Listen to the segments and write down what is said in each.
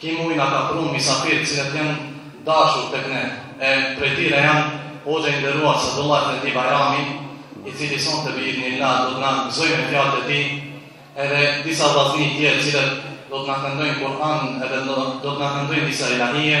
Ky muj na ka pru misafir të cilët janë dashur tek ne, e prej tyre janë hoxha i nderuar Sadullah Efendi Bajrami, i cili sonte bi idhnillah do të na gëzojë me fjalët e tij, edhe disa vllazni tjerë të cilët do të na këndojnë Kur'an edhe do të na këndojnë disa ilahije.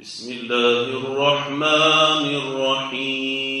بسم الله الرحمن الرحيم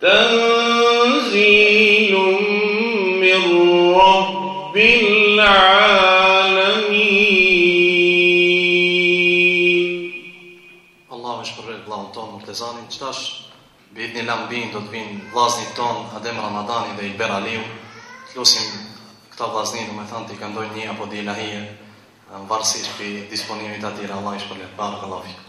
Tanzilun min Rabbil Alamin Allahu e shpërbleftë vëllaun tonë Murtezanin qetash bi idhnillah do të vinë vllaznit ton Adem Ramadani dhe Ilber Aliu lusim këta vllazni do më thanë t'i këndojnë një apo dy ilahije mvarësisht pi disponimit të tyre Allahu i shpërbleftë Barakallahu fikum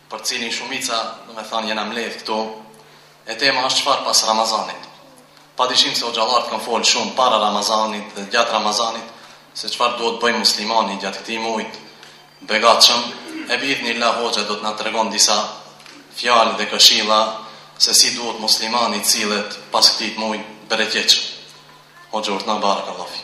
për cilin shumica do me thanë jena mledhë këtu, e tema është çfarë pas Ramazanit. Pa dyshim se hoxhallarët kanë folë shumë para Ramazanit dhe gjatë Ramazanit, se çfarë duhet bëjë muslimani gjatë këtij mujt të begatshëm, e bi idhnillah hoxha do të na tregon disa fjalë dhe këshilla se si duhet muslimani sillet pas këtij mujt bereqetshëm. Hoxhë urdhno, barakallahu fi.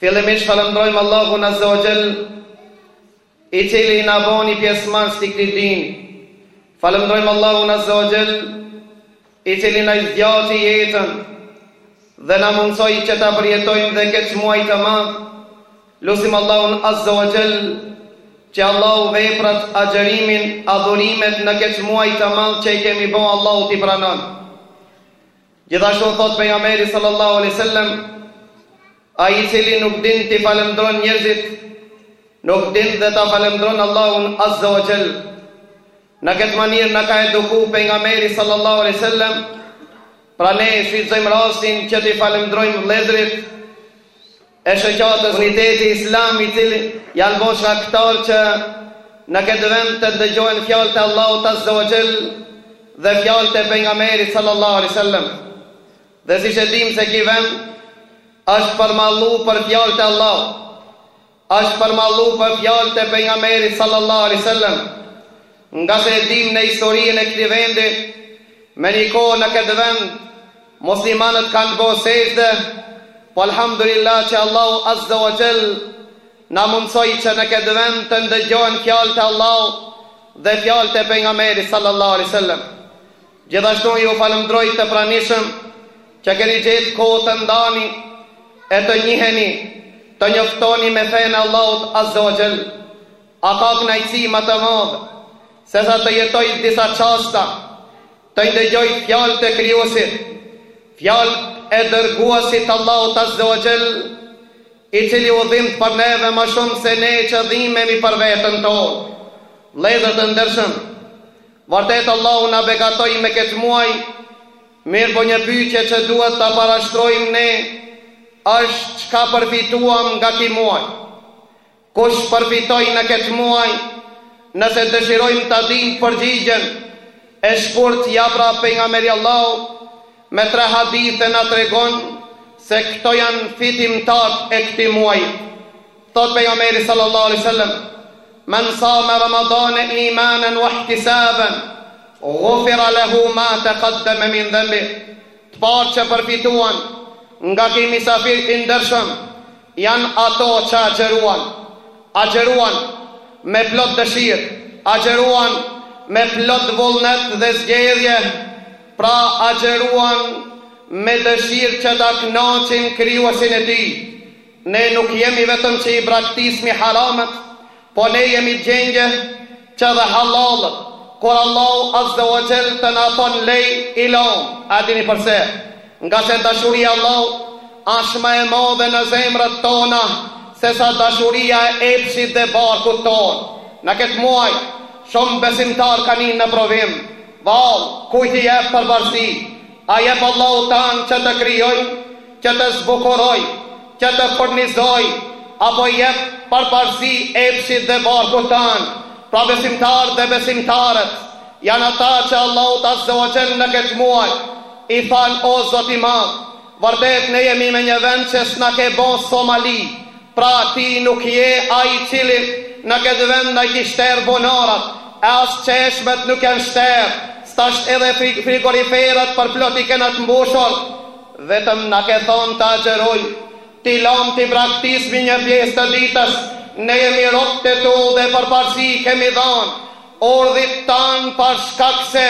Fillimisht falënderojmë Allahun Azza wa Jall, i cili na boni pjesëmarrës të këtij dini. Falënderojmë Allahun Azza wa Jall, i cili na zgjati jetën dhe na mundësoi që ta përjetojmë dhe këtë muaj të madh. Lusim Allahun Azza wa Jall që Allahu veprat, agjërimin, adhurimet në këtë muaj të madh që i kemi bo Allahu t'i pranon. Gjithashtu thotë Pejgamberi sallallahu alejhi wasallam, Ai i cili nuk din t'i falëndron njerëzit, nuk din dhe ta falëndron Allahun azza wa jall. Në këtë mënyrë na ka eduku Pejgamberi sallallahu alejhi wasallam, pra ne shfrytëzojmë rastin që t'i falëndrojmë vëllezërit, e shoqatës Uniteti Islam, cilët janë bo shkaktar që në këtë vend të dëgjohen fjalët e Allahut Azza wa Jall dhe fjalët e pejgamberit sallallahu alaihi wasallam. Dhe siç e dimë se ky vend është përmallu për fjalët e Allahut, është përmallu për fjalët e pejgamberit sallallahu alaihi wasallam. Ngase e dimë në historinë e këtij vendi me një kohë në këtë vend Muslimanët kanë bo sexhde, po Elhamdulillah që Allahu Azza wa Jall na mundësoi që në këtë vend të ndëgjohen fjalët e Allahut dhe fjalët e Pejgamberit Sallallahu Alaihi Wasallam. Gjithashtu ju falëmdroj të pranishëm që keni gjetë kohë të ndani e të njiheni, të njoftoni me fenë e Allahut Azza wa Jall. A ka kënaqësi më të madhe sesa të jetoj disa çasta Të ndëgjojë fjalët e Krijuesit, fjalët e Dërguesit Allahut Azze wa Xhell, i cili u dhimb për neve ma shumë se ne që dhimbemi për veten tonë. Vëllezër të ndershëm, vërtet Allahu na begatoi me këtë muaj, mirëpo një pyetje që duhet ta parashtrojmë ne është çka përfituam nga ky muaj? Kush përfitoi në këtë muaj? Nëse dëshirojmë ta dimë përgjigjen, e shkurt ja pra Pejgamberi i Allahut me tre hadithe na tregon se këto janë fitimtarët e këtij muaji. Thotë Pejgamberi sallallahu alejhi ve sellem, Men sama Ramadane imanen wa ihtisaben, ghufira lehu ma taqaddama min dhanbih. Të parët që përfituan nga ky misafir i ndershëm Janë ato që agjëruan, agjëruan me plot dëshirë, agjëruan me plot vullnet dhe zgjedhje, pra agjëruan me dëshirë që ta kënaqin Krijuesin e tij. Ne nuk jemi vetëm që i braktismi haramet, Po ne jemi dëgjenxhi që edhe hallallet, kur Allahu Azze wa Xhell na ka thonë leji, i lamë. A dini përse? Ngase dashuria e Allahut ashtë ma e madhe në zemrat tona, se sa dashuria e epshit dhe barkut tonë. Në këtë muaj, shumë besimtarë kanë hi në provim. Vallë, kujt i jep përparësi? A i jep Allahut tand që të krijoi? që të zbukuroi, që të furnizoi apo i jep përparësi epshit dhe barkut tand. Pra besimtarët dhe besimtaret janë ata që Allahut azze wa xhell në këtë muaj i thanë o Zoti i madh, vërtet ne jemi me një vend që s'na ke bo Somali, pra ti nuk je ai i cili në këtë vend na i ke shterë bunarat e as çeshmet nuk janë shterë, tash edhe frigoriferët përplot i kena të mbushur, Vetëm na ke thonë të agjërojmë, t'i lamë, t'i braktismi një pjesë të ditës, ne jemi robt e tu dhe përparësi i kemi dhanë urdhrit tand për shkak se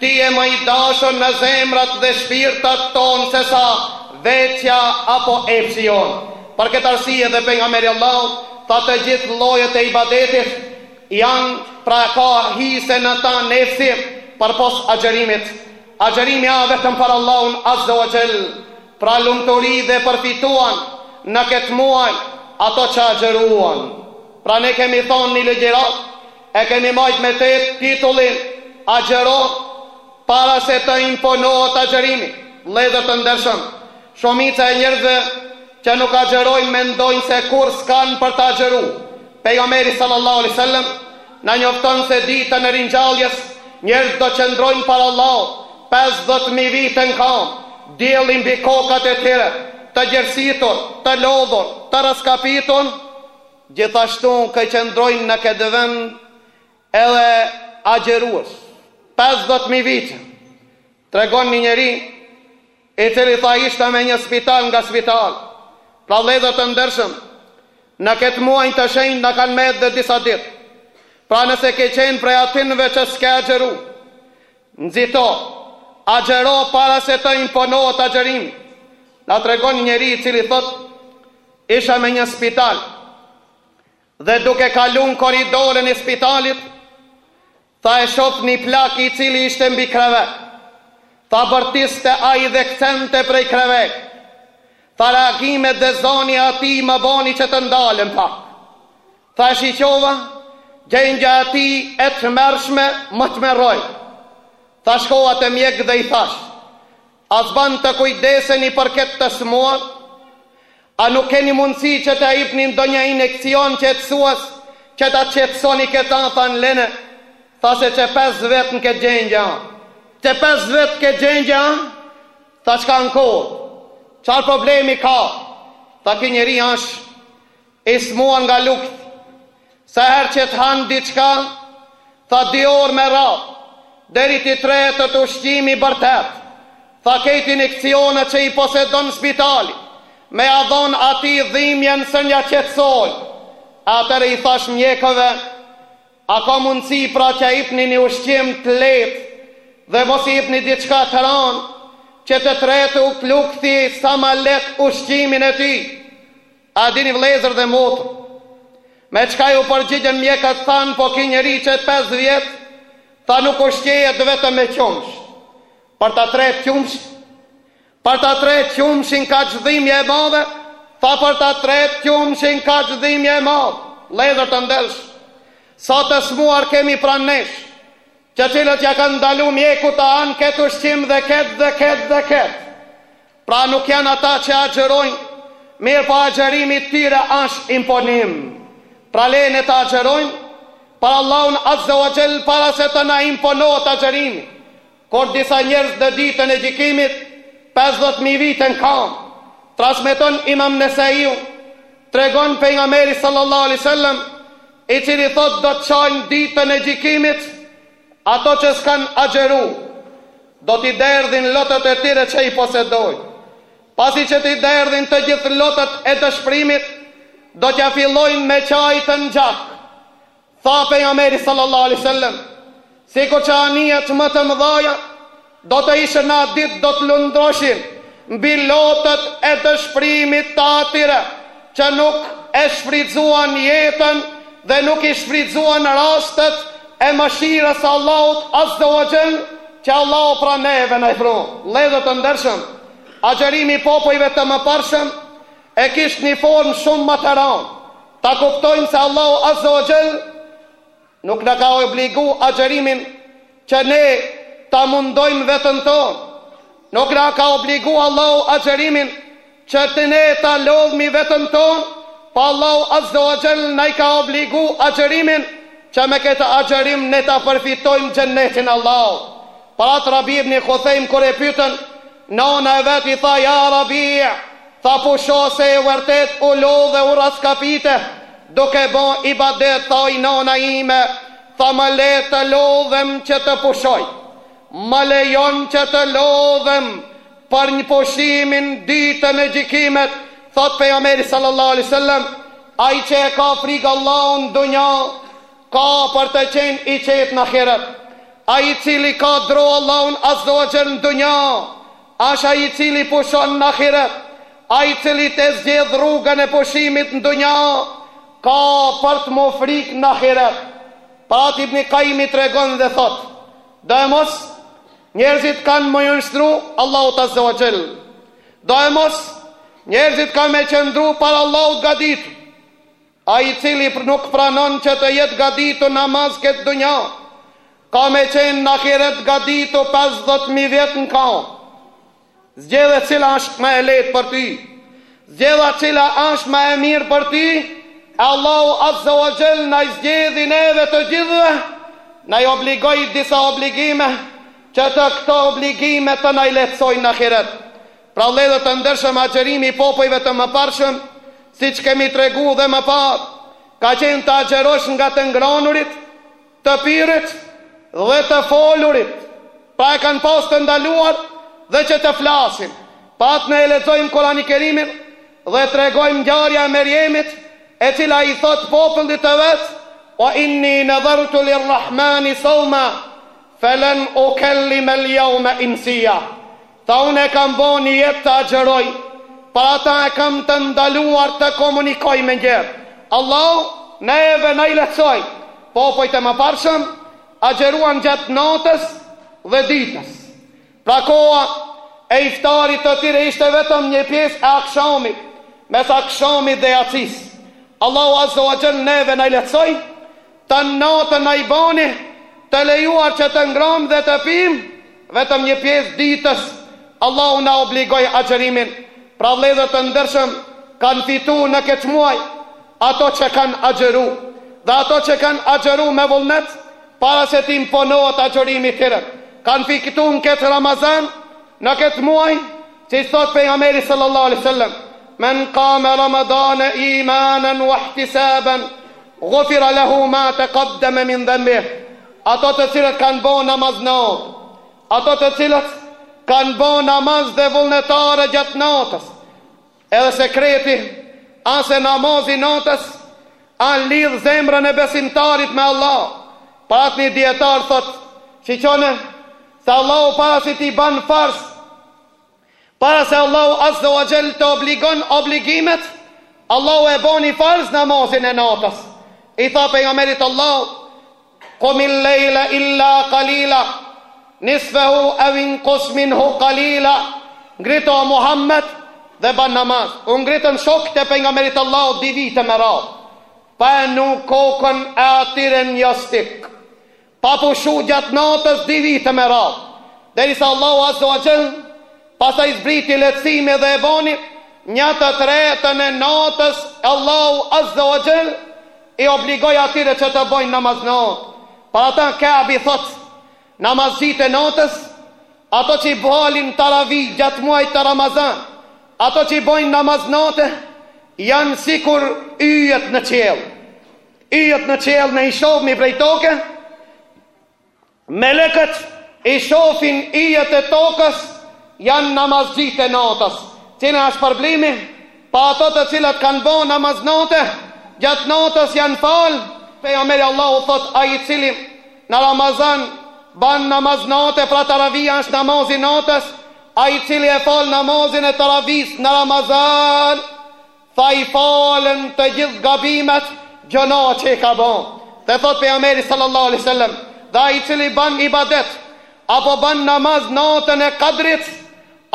ti je ma i dashur në zemrat dhe shpirtat tonë se sa vetja apo epshi jonë. Për këtë arsye edhe Pejgamberi i Allahut tha të gjithë llojet e ibadetit janë pra ka hise në ta nefsi përpos agjërimit. Agjërimi a vetëm për Allahun Azze wa Xhel, pra lumturi dhe përfituan në këtë muaj ato që agjëruan. Pra ne kemi thonë një ligjëratë, e kemi majtë me titullin Agjëro para se të imponohet agjërimi. Vëllezër të ndershëm, shumica e njerëzve që nuk agjërojnë mendojnë se kurrë s'kanë për të agjëru. Pejgamberi sallallahu alejhi wasallam na njofton se ditën e ringjalljes njerëzit do qëndrojnë para Allahut pesëdhjetë mijë vite në këmbë, dielli mbi kokat e tyre, të gjersitur, të lodhur, të rraskapitur, gjithashtu do qëndrojnë në këtë vend edhe agjërues pesëdhjetë mijë vite, tregon një njeri, i cili tha isha me një spital nga spital, pra vllezër të ndershëm, në ketë muaj të shenjtë na kanë met dhe disa ditë, pra nëse ke qenë prej atinve që s'ke agjëru, nxito, agjëro, para se të imponohet agjërimi, na tregon një njeri i cili thotë isha me një spital dhe duke kalu në koridorin e spitalit, Tha e shof ni plak i cili ishte mbi krevet. Tha bërtiste ai dhe kcente prej krevet. Tha reagimet dhe zani e atij më bani që të ndalem pak. Tha e shiqova, gjendja e tij e tmerrshme më tmerroi. Tha shkova te mjek dhe i thashë, A s'ban të kujdeseni për këtë të sëmurë? A nuk keni mundësi që t'ia jepni ndonjë injeksion qetësues që ta qetësoni këtë, a? Thanë lene. Tha se qe pesë vjet në këtë gjendje a. Qe pesë vjet në këtë gjendje asht? Thashë çka ka, more? Çfarë problemi ka? Tha ky njeri është I smuar nga lukthi. Sa herë që të hanë diçka, tha dy orë me radhë, deri t'i tretet ushqimi bërtet, tha kejt injekcionet që i posedon spitali, me ja dhon atij dhimjen s'ia qetësojnë. Atëherë i thashë mjekëve, a ka mundësi pra t'ia jepni një ushqim të lehtë dhe mos i jepni diçka të rëndë, që të tretë lukthi sa ma lehtë ushqimin e tij. A dini vëllezër dhe motër, me çka ju përgjigjen mjekët thanë po ki njeri qe pesë vjet, tha nuk ushqehet vetëm me qumësht. Për ta tretë qumësht, për ta tretë qumështin kaq dhimje e madhe, tha për ta tretë qumështin kaq dhimje e madhe. Vëllezër të ndërsh, sa të smuar kemi pran nesh, të cilët ja kanë ndalu mjeku të hanë ketë ushqim dhe ketë dhe ketë dhe ketë. Pra nuk janë ata që agjërojnë, mirëpo agjërimi i tyre është imponim. Pra le të agjërojmë për Allahun Azze wa Xhell para se të na imponohet agjërimi. Kur disa njerëz në Ditën e Gjykimit, pesëdhjetë mijë vite në kam. Transmeton Imam Nesaiu, tregon Pejgamberi sallallahu alejhi ve sellem, i cili thotë do të çajnë Ditën e Gjykimit, Ato që s'kanë agjëru, do t'i derdhin lotët e tyre që i posedojnë. Pasi që t'i derdhin të gjithë lotët e dëshpërimit, do t'ia fillojnë me qajtë gjak. Tha Pejgamberi sallallahu alejhi ve sellem, Sikur që anijet më të mëdha Do të ishin në atë ditë do të lundroshin mbi lotët e dëshpërimit të atyre që nuk e shfrytëzuan jetën dhe nuk i shfrytëzuan rastet e mëshirës së Allahut azze wa xhell që Allahu pra neve na i pru. Vëllezër të ndershëm, agjërimi i popujve të mëparshëm e kishte një formë shumë më të rëndë, ta kuptojmë se Allahu azze wa xhell Nuk na ka obligu agjërimin që ne ta mundojmë veten tonë, nuk na ka obligu Allahu agjërimin që të ne ta lodhmi veten tonë, po Allahu azze wa xhell na e ka obligu agjërimin që me këtë agjërim ne ta përfitojmë xhennetin e Allahut. Pra Rabi ibn Khuthejm kur e pytën, Nona e vet i tha ja Rabi, tha pusho se e vërtet u lodhe u rraskapite duke bo ibadet tha oj nona ime tha më le të lodhem që të pushoj më lejon që të lodhem për një pushim në ditën e gjykimit thot pejgamberi sallallahu alejhi wasallam ai që e ka frik Allahun n'dunja Ka për të qenë i qetë në ahiret. Ai i cili ka dru Allahun Azza wa Jall në dunja, është ai i cili pushon në ahiret. Ai i cili e zgjedh rrugën e pushimit në dunja, ka për t'u frikë në ahiret. Për atë Ibni Kajimi tregon dhe thotë, Do e mos, njerëzit kanë me ju nshtru Allahut Azza wa Jall. Do e mos, njerëzit kanë me qëndru para Allahut gaditu. Ai i cili nuk pranon që të jetë gaditu n'namaz n'këtë dunja, ka me qenë në ahiret gaditu pesëdhjetë mijë vjet në kamë. Zgjedhe cila është më e lehtë për ty. Zgjedhe cila është më e mirë për ty, Allahu Azza wa Jell na i zgjedhi neve të gjithëve, na i obligoi disa obligime, që të këto obligime të na i lehtësojnë në ahiret. Pra vëllezër të ndershëm agjërimi i popujve të mëparshëm, siç kemi tregu dhe më parë, ka qenë të agjërosh nga të ngranurit, të pirit dhe të folurit, pra e kanë pas të ndaluar dhe që të flasin. Për atë ne e lexojmë Kurani Kerimin dhe tregojmë ngjarja e Merjemit, e cila i thotë popullit të vet, wa inni nadhartu lirrahmani sawma falan ukallima al-yawma insiya. Tha unë e kam bo nijet të agjëroj, për ata e kam të ndaluar të komunikoj me njerëz. Allahu neve na i lehtësoj, popujt e mëparshëm agjëruan gjatë natës dhe ditës. Pra koha e iftarit të tyre ishte vetëm një pjesë e akshamit, mes akshamit dhe jacisë. Allahu azza wa jall neve na i lehtësoj, Tanë natën na i boni të lejuar që të ngramë dhe të pimë vetëm një pjesë ditës. Allahu na obligoi agjërimin. Pra vëllezër të ndershëm kanë fitu në këtë muaj ato që kanë agjëru. Dhe ato që kanë agjëru me vullnet para se t'i imponohet agjërimi tyre kanë fitu në këtë Ramazan në këtë muaj siç thotë pejgamberi sallallahu alaihi wasallam men qama ramadane imanan wahtisaban Ghufira lehu ma taqaddama min dhanbih, ato të cilët kanë bo namaz nate, ato të cilët kanë bo namaz dhe vullnetare gjatë natës, edhe sekreti asht se namazi natës, e lidh zemrën e besimtarit me Allah, për ata një dijetar thot, shiqone, se Allahu para se t'i ban farz, Para se Allahu Azze wa Xhell t'i obligon obligimet, Allahu e boni farz namazin e natës. I tha Pejgamberit Allahu, Qumil lejle illa qalila, nisfehu ew inqus minhu qalila. Ngritu o Muhammed dhe ban namaz. U ngritën shokët e Pejgamberit Allahu dy vite me radhë, pa e vnu kokën e tyre n'jastëk. Pa pushu gjatë natës dy vite me radhë, derisa Allahu Azza wa Jall pastaj zbriti lehtësime dhe e boni një të tretën e natës, Allahu Azza wa Jall i obligoi atyre që të bëjnë namaz nate. Për ata Ka'bi thotë, Namazxhitë e natës, ato që e falin taravih gjatë muajit të Ramazan, ato që bëjnë namaz nate, janë sikur yjet në qiell. Yjet në qiell ne i shofmi prej toke, melekët i shofin yjet e tokës, janë namazxhitë e natës. Cili është shpërblimi për ato të cilët kanë bo namaz nate, gjatë natës janë falë, pejgamberi Allahu thotë ai i cili në Ramazan ban namaz nate, pra taravija është namazi natës, ai i cili e fal namazin e taravis në Ramazan, Tha i falen të gjithë gabimet gjynahet që i ka bo dhe thot pejgamberi sallallahu alaihi wasallam dhe ai i cili bën ibadet apo bën namaz natën e kadrit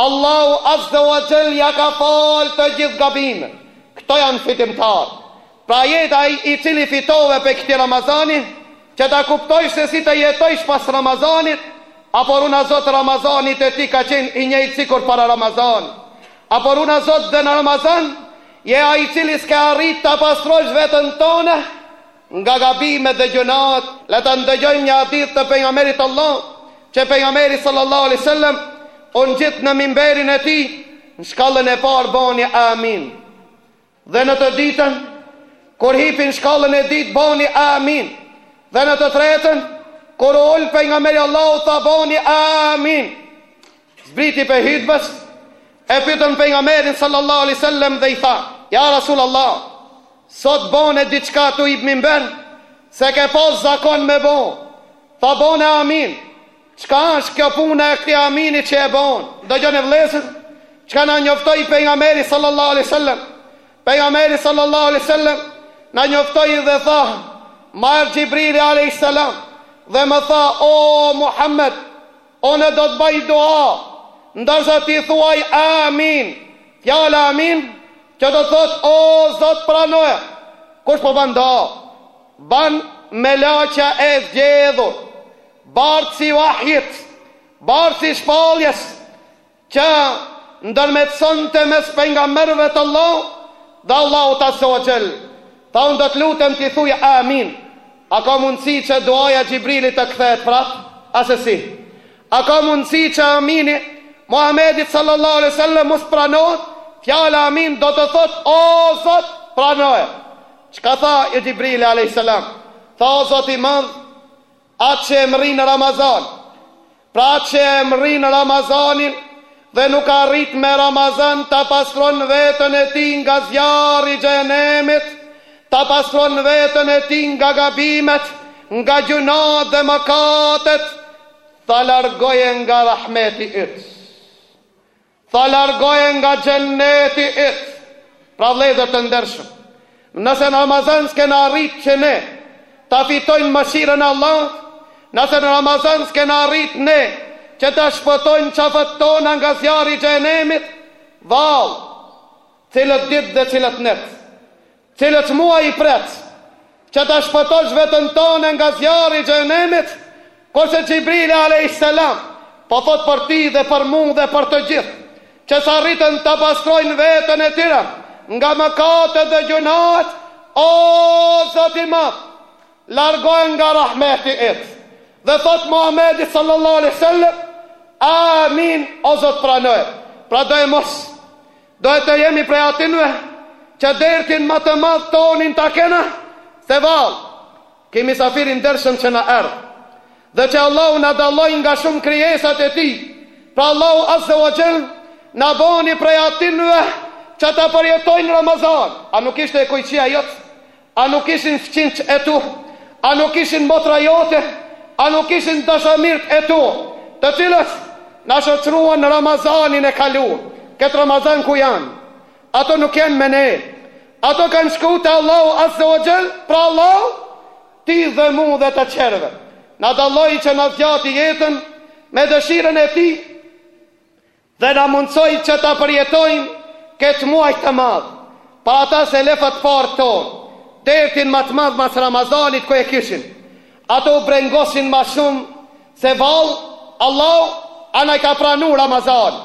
Allahu azza wa jall ja ka fal të gjithë gabimet këto janë fitimtar pra je ti ai i cili fitove prej këtij ramazani Që ta kuptojsh se si të jetojsh pas Ramazanit, apo runa Zot Ramazani te ti ka qenë i njëjtë sikur para Ramazanit. Apo runa Zot dhe në Ramazan je ai i cili s'ke arrit ta pastrosh veten tonde nga gabimet dhe gjynahet. Le të ndëgjojmë një hadith të Pejgamberit Allah, që Pejgamberi sallallahu alejhi sellem u ngjit në mimberin e tij, në shkallën e parë boni Amin. Dhe në të ditën, kur hipi n'shkallën e ditë, boni Amin. Dhe në të tretën, kur u ul pejgamberi Allahu tha boni Amin. Zbriti pe hytbes, e pyetën pejgamberin sallallahu alaihi wasallam dhe i tha: Ja Rasul Allah, sot bone diçka të ibmin ben, s'e ke pas zakon me bo, tha bone amin, Çka është kjo puna e këtij Aminit që e bon? Dëgjoni vëllezër, çka na njoftoi pejgamberi sallallahu alaihi wasallam. Pejgamberi sallallahu alaihi wasallam na njoftoi dhe tha, M'erdh Xhibrili alaihi salam dhe më tha, o Muhammed, unë do të baj dua, ndërsa ti thuaj Amin. Fjala Amin, që do të thotë o Zot pranoje. Kush po ban dua? Ban melaqja e zgjedhur. Bartësi i Vahjit, bartësi i shpalljes, që ndërmjetësonte mes pejgamberëve të Allahut dhe Allahut azza wa jall, tha, Unë do të lutem ti thuj Amin. A ka mundësi që duaja e Xhibrilit të kthehet prapë? Asesi. A ka mundësi që Amini i Muhamedit sallallahu alejhi ve sellem, mos të pranohet? Fjala Amin do të thotë, O Zot, pranoje. Çka tha Xhibrili alejhi selam? Tha, O Zot i Madh, Atë që e mrrin Ramazan. Pra atë që e mrrin Ramazanin dhe nuk arrit me Ramazan ta pastron veten e tij nga zjarri i Xhehenemit, ta pastron veten e tij nga gabimet, nga gjynat dhe mëkatet, tha largoje nga Rahmeti yt. Tha largoje nga xheneti yt. Pra vëllezër të ndershëm, nëse në Ramazan s'kena arrit që ne ta fitojmë mëshirën e Allahut, nëse në Ramazan s'kena arrit ne që ta shpëtojmë qafet tona nga zjarri i xhehenemit, vallë, cilat ditë dhe cilat net, Cilët muaj i pret që ta shpëtosh veten tonde nga zjarri i Xhehenemit, kurse Xhibrili alejhis selam po thotë për ty dhe për mua dhe për të gjithë që s'arritën ta pastrojnë veten e tyre nga mëkatet dhe gjynahet, O Zot i Madh! Largoje nga rahmeti yt. Dhe thotë Muhamedi sallallahu alejhi ve sellem, Amin, o Zot pranoje. Pra do e mos. Duhet të jemi prej atinve që dertin ma të madh tonin ta kena, se vallë, ky misafir i ndershëm që na erdh, dhe që Allahu na dalloj nga shumë krijesat e tij, pra Allahu Azze wa Xhell, na boni prej atinve që ta përjetojmë Ramazan, a nuk ishte kojshia jot? A nuk ishin fqinjtë e tu? A nuk ishin motra jote? A nuk ishin dashamirët e tu? Të cilët na shoqëruan Ramazanin e kalu, këtë Ramazan ku janë? Ato nuk janë me ne. Ato kanë shku te Allahu Azze wa Xhell, pra Allahu, ty dhe mu dhe të tjerëve na dalloi që na zgjati jetën me dëshirën e tij dhe na mundësoi që ta përjetojmë ketë muaj të madh pra ata selefët të parët tonë dertin ma të madh mas ramazanit ku e kishin ato u brengoshin ma shumë se vallë Allahu a na i ka pranu ramazan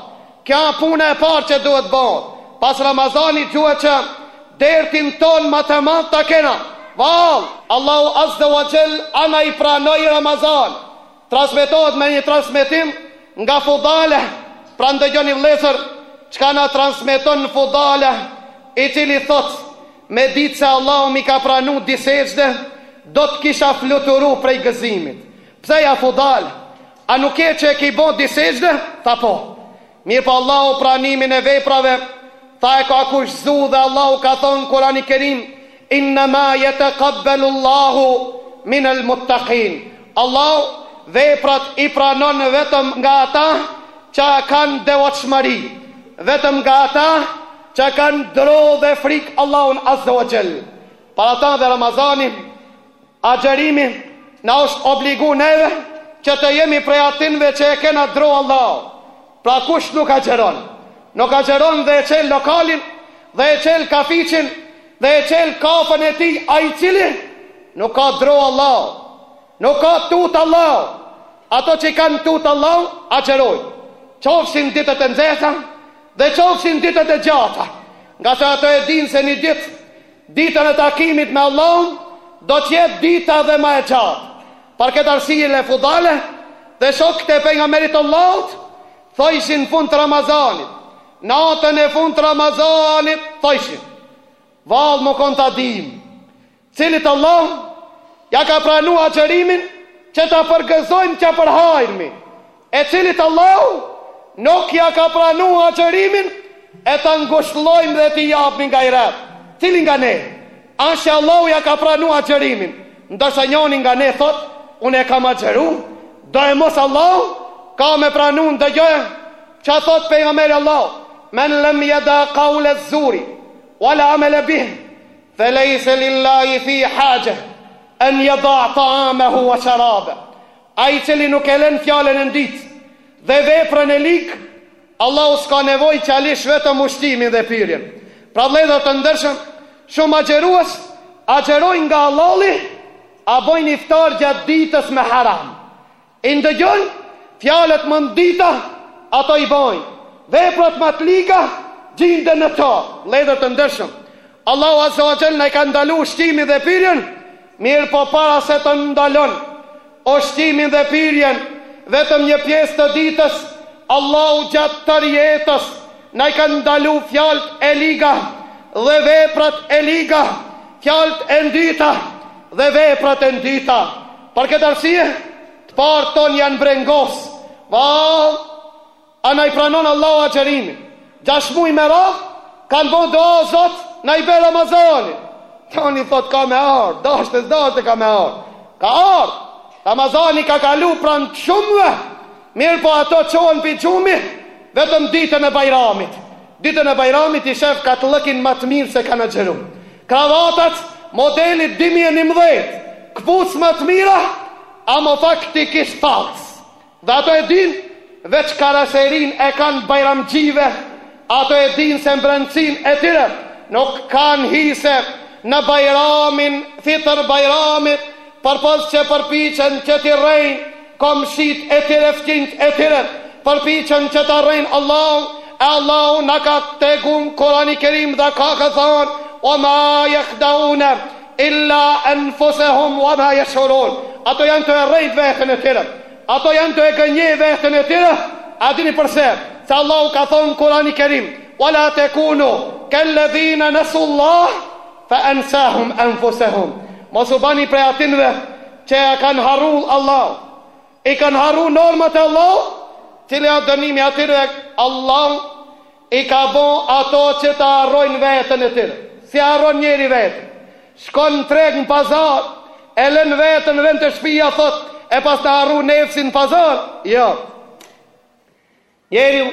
kja puna e parë që duhet bon pas ramazanit duhet që dertin tonë ma të madh ta kena vallë Allahu azze wa xhell a na i pranoj ramazan Transmetohet me një transmetim nga Fudaleh, pra ndëgjoni vëllezër çka na transmeton Fudaleh, i cili thotë, Me ditë se Allahu m'i ka pranu dy sexhde, do të kisha fluturu prej gëzimit. Pse ja Fudaleh, a nuk ke që i ke bo dy sexhde? Tha po. Mirëpo Allahu pranimin e veprave tha e ka kushtzu dhe Allahu ka thonë në Kurani Kerim, Innama yataqabbalu Allahu min al muttaqin. Allahu veprat i pranon vetëm nga ata që kanë devotshmëri, vetëm nga ata që kanë dro dhe frikë Allahun Azza wa Jall. Pra ta dhe Ramazanin, Agjërimi na është obligu neve që të jemi prej atinve që e kena dro Allahun. Pra kush nuk agjëron, nuk agjëron dhe e çel lokalin dhe e çel kafiçin dhe e çel kafën e tij ai i cili nuk ka dro Allahun, nuk ka tut Allahun. Ato që i kanë tut Allahun agjërojnë, qofshin ditët e nxehta dhe qofshin ditët e gjata, ngase ato e dinë se një ditë Ditën e takimit me Allahun do të jetë dita edhe ma e gjatë. Për këtë arsye Fudale dhe shokët e Pejgamberit të Allahut thojshin fund të Ramazanit, natën e fund të Ramazanit thojshin. Vallë me kon ta dim cilit Allah ja ka pranu agjerimin që ta përgëzojmë që përhajrmi. e cilit Allahu nuk ia ka pranu agjërimin e ta ngushëllojmë dhe t'i japim nga i rreptë. Cili nga ne asht Allahu ia ka pranu agjërimin, ndërsa njoni nga ne thotë, unë e kam agjëru, doemos Allahu ka me pranu ndonjëherë? Ça thotë pejgamberi Allahu? Men lem yada qawl az-zuri wal amal bih falaysa lillahi fi haja an yada ta'amahu wa sharabahu. Ai i cili nuk e lën fjalën e ndit dhe veprën e lig, Allahu s'ka nevojë që ai lish vetëm ushqimin dhe pirjen. Pra vëllezër të ndershëm, shumë agjërues agjërojnë nga halali, a bojnë iftar gjatë ditës me haram. I ndëgjojnë fjalët ma t'ndita, ato i bojnë. Veprat ma t'liga gjinden në ta. Vëllezër të ndershëm, Allahu Azza wa Jall na i ka ndalu ushqimin dhe pirjen, Mirëpo para se të ndalon ushqimin dhe pirjen vetëm një pjesë të ditës, Allahu gjatë tërë jetës na i ka ndalu fjalët e liga dhe veprat e liga, fjalët e ndyta dhe veprat e ndyta. Për këtë arsye, të parët tonë janë brengosë. Vallë! A na i pranon Allahu agjerimin? Gjashtë muj me radhë kanë bo dua Zot, na i bje Ramazanin. Tani thot ka me ardhë, dashtë e s'dashtë ka me ardhë. Ka ardhë. Ramazani ka kalu pranë të shumëve, mirëpo ato çohen prej gjumi, vetëm ditën e bajramit. Ditën e bajramit i shef katllëkin ma të mirë se kanë agjëru. Kravatat, modelit 2011, këpuc ma të mira, ama faktikisht falc. Dhe ato e dinë, veç karaserinë e kanë bajramxhive, ato e dinë se mbrendësinë e tyre nuk kanë hise në bajramin, fitër bajramit, përpos që përpiqen që t'i rrejnë komshitë e tyre, fqinjtë e tyre, përpiqen që ta rrejnë Allahun, e Allahu na ka tregu n'Kurani Kerim dhe ka thanë, Ua ma jehdaune, Illa anfusahum wa ma yashurun. Ato janë tu e rrejt veten e tyre. Ato janë tu e gënjy veten e tyre. A dini përse? Se Allahu ka thonë n'Kurani Kerim, "Wa la takunu kalladhina nasu Allah fa ansahum anfusahum." Mos u bani prej atynve që e kanë harru Allahun. I kanë harru normat e Allahut, cili â dënimi atyre Allahu I ka bo ato që ta harrojnë veten e tyre. Si harron njeri veten. Shkon në treg në pazar e lën veten vjen te shpija thot e paska harru nefsin n'pazar. Jo. Njeriu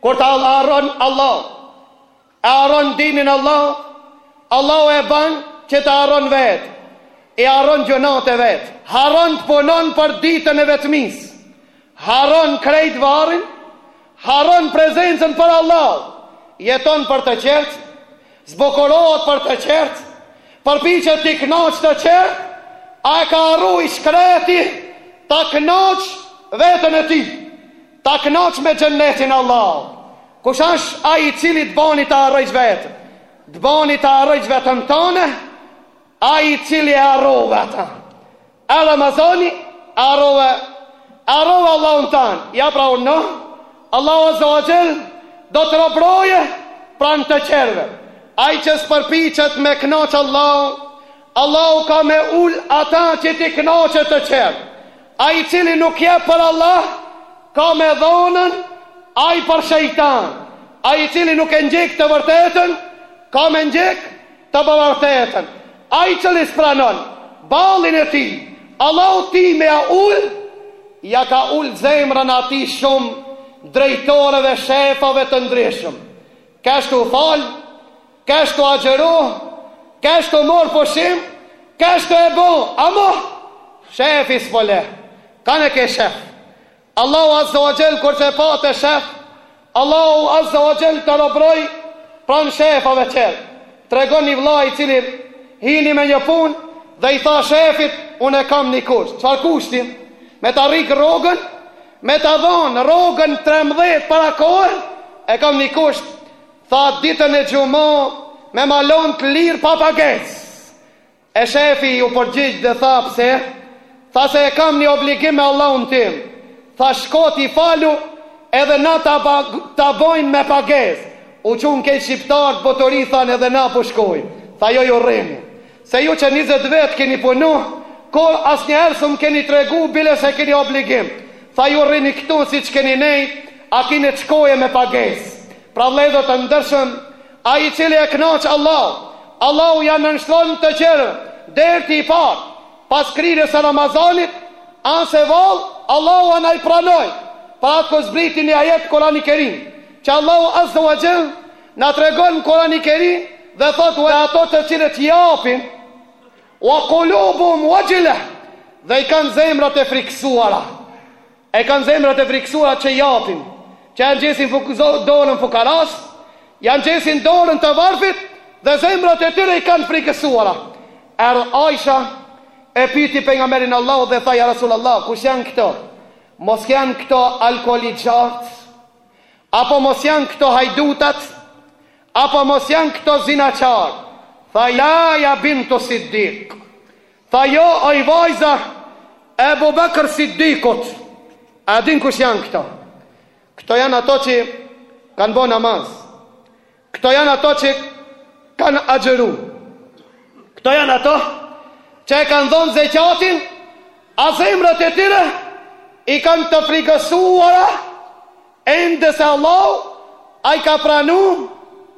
kur ta harron Allah e harron dinin Allahut, Allahu e ban që ta harron veten. I harron gjynahet e veta. Harron të punon për ditën e vetmisë. Harron krejt varrin, harron prezencën para Allahut, jeton për të tjertë, zbukurohet për të tjertë, përpiqet t'i kënaqë të tjertë, a e ka harru i shkreti ta kënaqë veten e tij, ta kënaqë me xhennetin e Allahut. Kush është ai i cili të bani ta harrojsh veten? Të bani ta harrojsh veten tëne, ai i cili e harru veten. Edhe Ramazani, a harrove, a harrove Allahun tënd? Ja pra o vlla, Allahu Azza wa Xhel do të robërojë pranë të tjerëve. Ai që s'përpiqet me kënaqë Allahun, Allahu ka me ulë ata që t'i kënaqë të tjerë. Ai i cili nuk jep për Allah, ka me dhonën, ai për shejtanë. Ai i cili nuk e ndjek të vërtetën, ka me ndjek të pavërtetën, ai cili s'pranon, ballin e tij, Allahut të tij me ja ul, ja ka ul zemrën atij shumë drejtorëve, shefave të ndryshëm, kështu fal, kështu agjëru, kështu morr pushim, kështu e bo, amo, shefi s'po le, kan e ke shef, Allahu Azza wa Xhel kur s'e pate shef, Allahu Azza wa Xhel të robroi pranë shefave tjerë. Tregon një vlla i cili hini në një punë dhe i tha shefit, unë e kam një kusht. Çfarë kushti? Me ta rrit rrogën, me ta dhon rrogën 13 para kohe, e kam një kusht. Tha ditën e xhuma me ma lon të lirë pa pagesë. E shefi iu përgjigj dhe tha, Pse? Tha se e kam një obligim me Allahun tim. Tha, Shko ti falu edhe na ta bojmë me pagesë. U çun krejt shqiptarët punëtorë thanë edhe na po shkojmë. Tha, Jo ju rrini. Se ju që njëzet vjet keni punu, kurrë asnjëherë s'më keni tregu bile se keni obligim. Tha, Ju rrini këtu siç keni nejt, a ky le t'shkojë me pagesë. Pra vëllezër të ndershëm, Ai i cili e kënaq Allahun, Allahu ia nënshtron të tjerë, derti i parë, pas kryerjes së Ramazanit, asht se vallë, Allahu a na i pranoi, për këto zbriti një ajet Kurani Kerim, që Allahu Azze wa Xhell na tregon në Kurani Kerim dhe thotë wa ato të cilët japin, wa qulubuhum wajilah, dhe i kanë zemrat e frikësuara. E kanë zemrat e frikësuara që japin, që ja ngjesin dorën fukarasë, ja ngjesin dorën të varfrit dhe zemrat e tyre i kanë frikësuara. Erdh Aisha, e pyeti pejgamberin e Allahut dhe tha, Ja Rasulallah, kush janë këto? Mos janë këto alkoolixhinjtë? Apo mos janë këto hajdutat? Apo mos janë këto zinaqar? Tha, La, ja bintu Siddiq. Tha jo oj vajza e Ebu Bekër Siddikut. A din kush janë këto? Këto janë ata që kanë bo namaz. Këto janë ata që kanë agjëru. Këto janë ata që e kanë dhonë zeqatin, a zemrat e tyre i kanë të frikësuara, Ende se Allahu a i ka pranu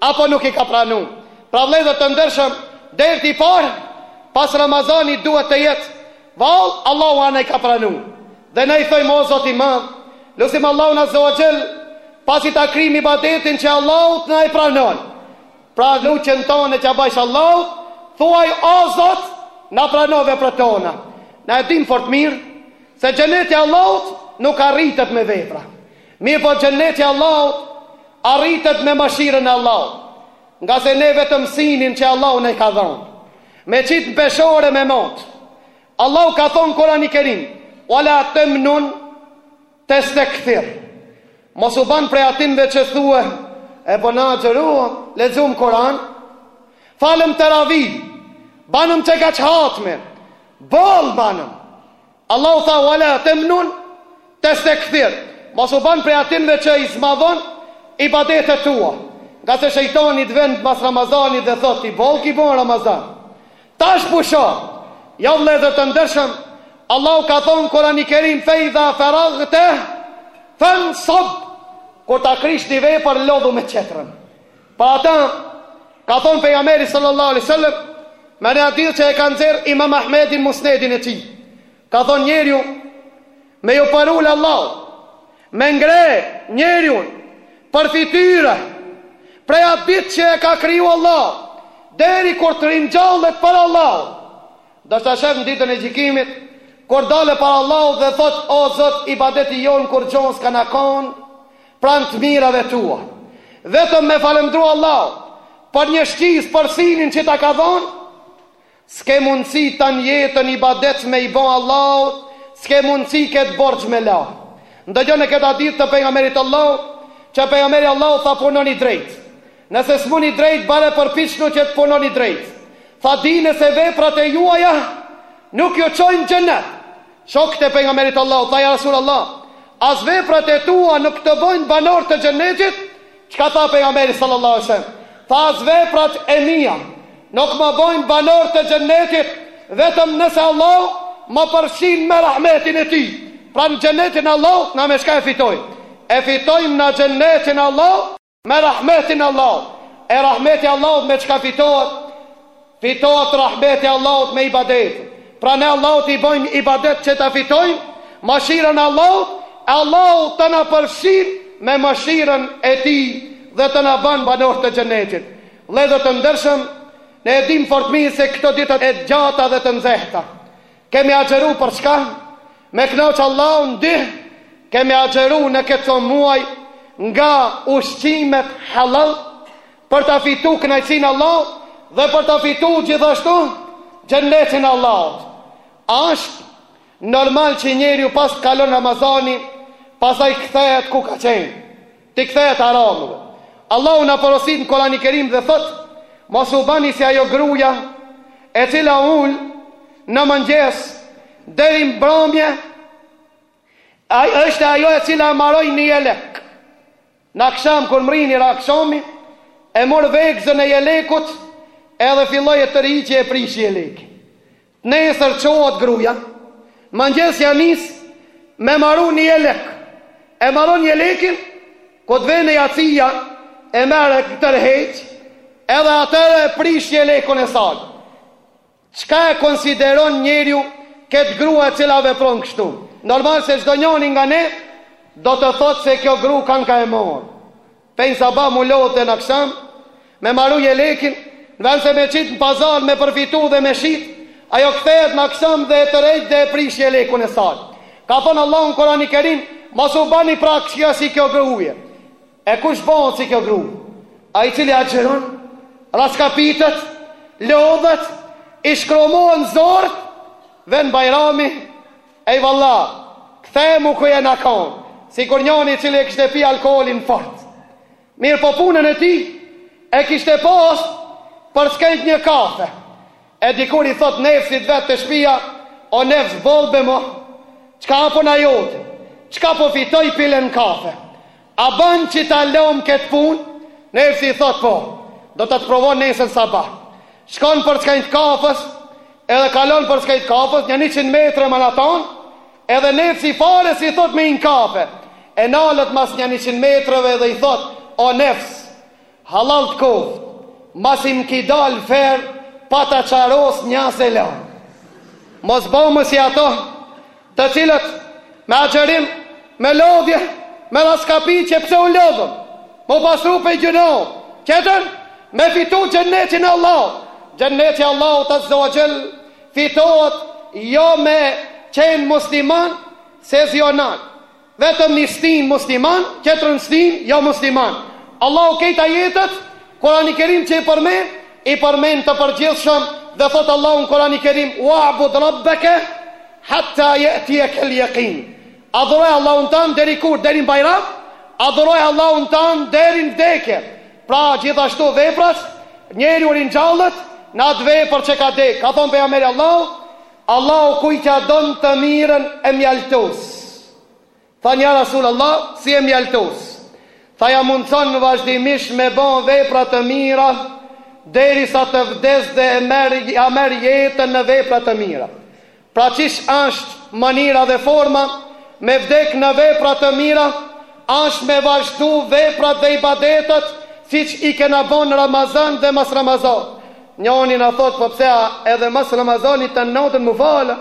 apo nuk i ka pranu. Pra vllezër të ndershëm, derti i parë pas Ramazani duhet të jetë, vallë Allahu a na i ka pranu. Dhe na i thojmë o Zoti im, lusim Allahun azze ve xhel, pasi ta kryjmë ibadetin që Allahu t'na i pranon. Pra lutjen tonë që ia bajsh Allahut, thuaj o Zot, na prano veprat tona. Na e dimë fort mirë, Se Xhenneti i Allahut nuk arritet me vepra. Mirëpo Xhenneti i Allahut arritet me mëshirën e Allahut. Ngase ne vetëm synin që Allahu na e ka dhonë. Me e qitë në peshore s'e mbulon dot. Allahu ka thonë n'Kurani Kerim, "Wala tamnun tastakthir." Mos u ban prej atynve që thue, e po na agjëruam, lexum Kur'an, falëm teravih, banëm qe kaq hatme, boll banëm. Allahu tha, Wa la temnun testekthir, Mos u ban prej atynve që i zmadhon ibadetet e tua. Ngase shejtani të vjen pas Ramazanit dhe thotë, Ti boll ki bo në Ramazan. Tash pusho! Jo vëllezër të ndershëm, Allahu ka thonë n'Kurani Kerim fe idha faraghte fansob. Kur ta kryjsh një vepër, lodhu me tjetrën. Për ata, ka thonë Pejgamberi sallallahu alejhi wasallam, me një hadith që e ka nxjerrë Imam Ahmedi në Musnedin e tij. Ka thonë njeriu me ju përulë Allahut, me ngre njeriun për fytyre prej atë ditë që e ka kriju Allahu, deri kur të ringjallet para Allahut, do ta sheh në ditën e gjykimit, kur dale para Allahut dhe thot, o zot, ibadeti jonë kurgjo s'ka kanë, pranë të mirave tua. Vetëm me falënderu Allahun, për një shqisë për synin që ta ka dhonë, s'ke mundësi tanë jetën ibadet me i bo Allahut, s'ke mundësi këtë borxh me e la. Ndëgjone këtë hadith të Pejgamberit Allahut, që Pejgamberi i Allahut tha punoni drejt. Nëse s'muni drejt, bare përpiqnu që të punoni drejt. Tha dinie se veprat e juaja nuk ju çojnë n'Xhennet, Shokët e Pejgamberit Allahut thanë ja Rasulallah as veprat e tua nuk të bojnë banor të Xhennetit çka tha Pejgamberi sallallahu alejhi wasallam tha as veprat e mia nuk më bojnë banor të Xhennetit vetëm nëse Allahu më përfshin me rahmetin e tij pra Xhennetin e Allahut na me çka e fitojmë e fitojmë na Xhennetin e Allahut Me rahmetin e Allahut. E rahmeti i Allahut me çka fitohet? Fitohet rahmeti i Allahut me ibadet. Pra ne Allahut i bëjmë ibadet që ta fitojmë mëshirën e Allahut, e Allahu të na përfshin me mëshirën e tij dhe të na bën banor të xhenetit. Vëllezër të ndershëm, ne e dimë fort mirë se këto ditët e gjata dhe të nxehta. Kemi agjëru për çka? Me knaq Allahun dhe kemi agjeru në këtë muaj nga ushqimet halal për ta fitu kënaqësinë e Allahut dhe për ta fitu gjithashtu xhennetin e Allahut. A është normal që njeriu pas kalon Ramazani, pasaj kthehet ku ka qenë. T'i kthehet haramëve. Allahu na porosit në Kur'ani Kerim dhe thotë, Mos u bani si ajo gruja, e cila u ul në mëngjes deri mbrëmje, ai është ajo e cila e maroi një jelek. Në akşam kur mrini ra akşami, e mor vegëzën e jelekut, edhe filloi e tërhiqe e prishe jelekin. Nesër çohet gruja, n'mëngjes ja nis me maru ni jelek, e maron jelekin, kur të vjen jacija e merr e tërheq, edhe atëherë e prish jelekun e saj. Çka e konsideron njeriu ketë grua e cila vepron kështu? Normal se çdo njani nga ne do të thotë se kjo gru kanka e marrë. Pej n'sabah mu lodh deri n'aksham me maru jelekin, n'vend se me qit n'pazar me përfitu dhe me shit, ajo kthehet n'aksham dhe e tërheq dhe e prish jelekun e saj. Ka thënë Allahu n'Kur'anin Kerim, Mos u bani pra si kjo gruje. E kush bohet si kjo gru? Ai i cili agjëron, rraskapitet, lodhet, i shkrumohen zorrët, vjen Bajrami, Eyvallah! Kthemu ku jena kon, sikur njani i cili e kishte pi alkoolin fort. Mirëpo punën e tij e kishte pas përskej një kafe. E dikur i thotë nefsit vet te shpija, O nefs boll be mo, çka a puna jote, çka po fiton, hin e del në kafe. A ban që ta lëmë këtë punë? Nefsi i thotë po, do të të provoj nesër sabah. Shkon përskej kafes, edhe kalon përskej kafes, nja njiqind metre ma n'at anë, edhe nefsi fare s'i thotë me hi n'kafe. E nalet mas nja njiqind metreve dhe i thotë, o nefs, Hallall t'koft, masi m'ki dalë fer, pa ta qeras njo, se lë. Mos bohmë si ato të cilët me agjërim, me lodhje, me raskapitje pse u lodhëm, mu pastru pej gjynahut, tjetër me fitu xhennetin e Allahut. Xhenneti i Allahut azze wa xhell fitohet jo me qenë musliman sezional, Vetëm një stin musliman, qetrën stin jo musliman. Allahu kejt ajetet, Kurani Kerim që i përme, i përmen të përgjithshëm dhe thot Allahu n Kurani Kerim, Wa'bud Rabbeke, hatta je'tije kel jekin. Adhuroj Allahun tanë deri kur, deri në bajram, adhuroj Allahun tanë deri në vdekje. Pra gjithashtu veprat, njeri u ringjallet, në atë vepër që ka dek. Ka thonë Pejgamberi Allahut, Allahu kujt ja don të mirën e mjaltos. Thanë ja Rasul Allah, si e mjaltos. Tha ja mundëson vazhdimisht me bon vepra të mira, derisa të vdes dhe ja merr jetën në vepra të mira. Pra qysh është manira dhe forma, me vdek në vepra të mira, është me vazhdu veprat dhe ibadetet, siç i kena bon Ramazan dhe mas Ramazan. Njani na thotë po pse a edhe mas Ramazanit të natën mu fala,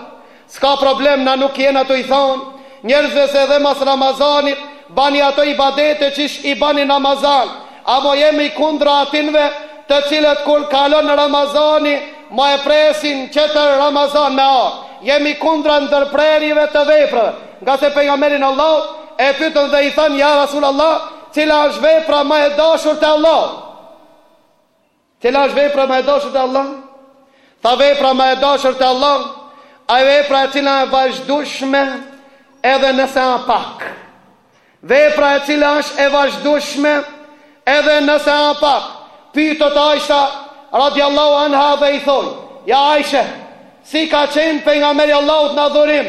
s'ka problem na nuk jena tu i than njerëzve se edhe mas Ramazanit bani ato ibadete qysh i bani n Ramazan, amo jemi kundra atinve të cilët kur kalon Ramazani ma e presin qetër Ramazan me ardh, jemi kundra ndërprerjeve të veprave, ngase Pejgamberin e Allahut e pytën dhe i than ja Rasul Allah cila është vepra ma e dashur te Allahu, Cila asht vepra ma e dashur te Allahu? Tha vepra ma e dashur te Allahu, a vepra e cila e vazhdushme edhe nëse a pak. Vepra e cila asht e vazhdushme edhe nëse a pak. Pytet Aisha radiallahu anha dhe i thojn, ja Aisha, Si ka qenë Pejgamberi i Allahut në adhurim?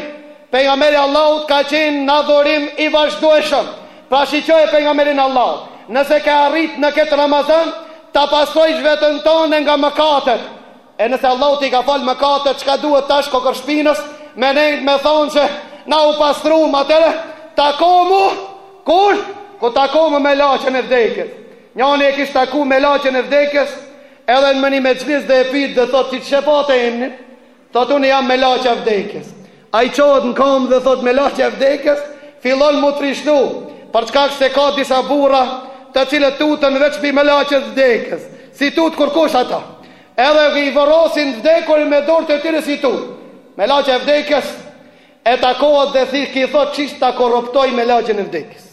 Pejgamberi i Allahut ka qenë në adhurim i vazhdueshëm. Pra shiqoje Pejgamberin e Allahut. Nëse ke arrit në këtë Ramazan ta pastrojsh veten tone nga mëkatet. E nëse Allahu t'i ka fal mëkatet, çka duhet tash n'kokërr t'shpinës me nejt me thonë që na u pastrum atëherë, takomu kur ku takomu me melaqen e vdekjes. Njani e kish taku melaqen e vdekjes, Edhe në ni mexhlis dhe e pyt dhe thot ti ç'e pate emnin? Thot unë jam melaqja vdekjes. Ai çohet në kom dhe thot melaqja e vdekjes, fillon mu trishtu, për çkak se ka disa burra të cilët tutën veç pi melaqes vdekjes, s'i tut kur kush ata. Edhe i vorrosin vdekurin me dorë të tyre s'i tut. Melaqja e vdekjes e takohet dhe ky thot qysh ta korruptoj melaqen e vdekjes.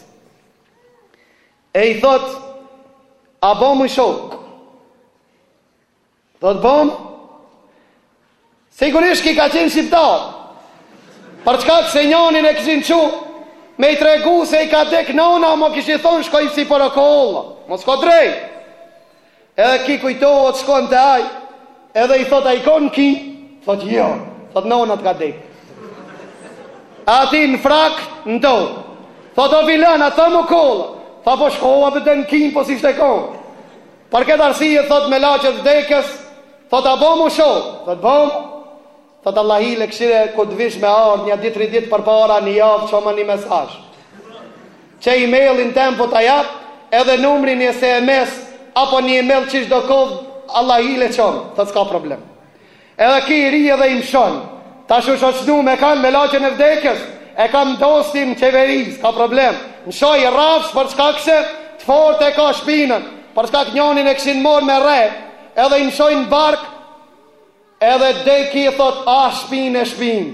E i thot, a bomi shok? Thot, bom, sigurisht ky ka qenë shqiptar, për shkak se njonin e kishin çu, me i tregu se i ka dek nona, mo kishin thonë shkoj si përokolla, mos shko drejt. Edhe ki kujtohet shkon te aj Edhe i thot a i kon ki Thot jo Thot nona t'ka dek A ti në frak në do Thot o vilan a thëm u kollë Tha po shkova për të në kim po s'ishte kon Për këtë arsye thot melaqes vdekjes Thot a bomu shok Thot bom Thotë Allahile kshire kur të vish me ardhë nja dy tri ditë përpara një javë çomë një mesazh. Qe emailin tem po ta jap edhe numrin një SMS apo një email qish do koftë Allahile çom, thotë s'ka problem. Edhe ki i ri edhe i mshon. Tash u shoqnu me kanë melaqen e vdekjes. E kam dostin në qeveri, s'ka problem. Mshoj rrafsh për shkak se, të fort e ka shpinën. Për shkak njonin e kishin mor me rreh, edhe i mshojn në bark, Edhe dhe ki thot a shpin e shpin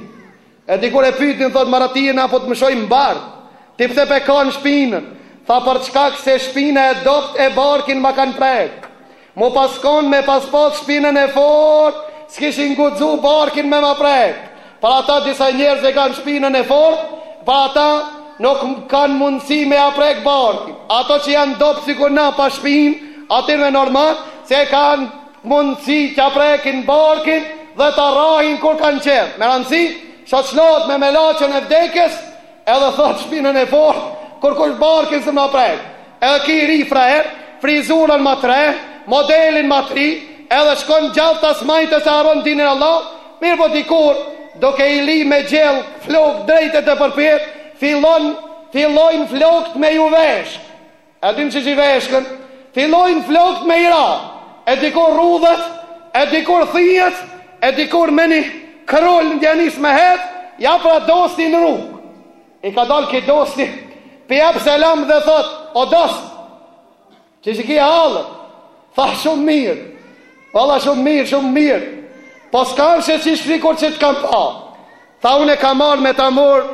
e dikur e pytin thot more ti na po të mshojm n'bark ti pse pe kan shpinën tha për shkak se shpina e dobt e barkin ma kan prek m'u pas kan me pas pas shpinën e fort s'kishin guxu barkin me ma prek për ata disa njerz që kan shpinën e fort për ata nuk kan mundësi me a prek barkin ato që jan dobt sikur na pa shpin atyre normal se e kan mundësi t'ja prekin barkin dhe t'a rrahin kur kanë qejf. Me rëndësi, shoqënohet me melaqen e vdekjes, edhe thot shpinën e fortë, kurkush barkin s'ma prek. Edhe ki i ri frajer, frizurën ma t're, modelin ma t'ri, edhe shkon gjathtas majtas e harron dinin Allah, mirëpo dikur, duke i li me xhel flokët drejt e përpjetë, fillon, fillojnë flokët me ju veshk. E din që qi veshken fillojnë flokët me i ra, e dikur rrudhat, e dikur thijët, e dikur me një kërol ja nis me hec, ja pra dosti në rrugë. I ka dalë ki dosti, pi jep selam dhe thot, o dost, qish e ki hallë, tha shumë mirë, valla shumë mirë, shumë mirë, po s'kam që që sikur që t'kam pa, tha unë kam ardhë me ta morë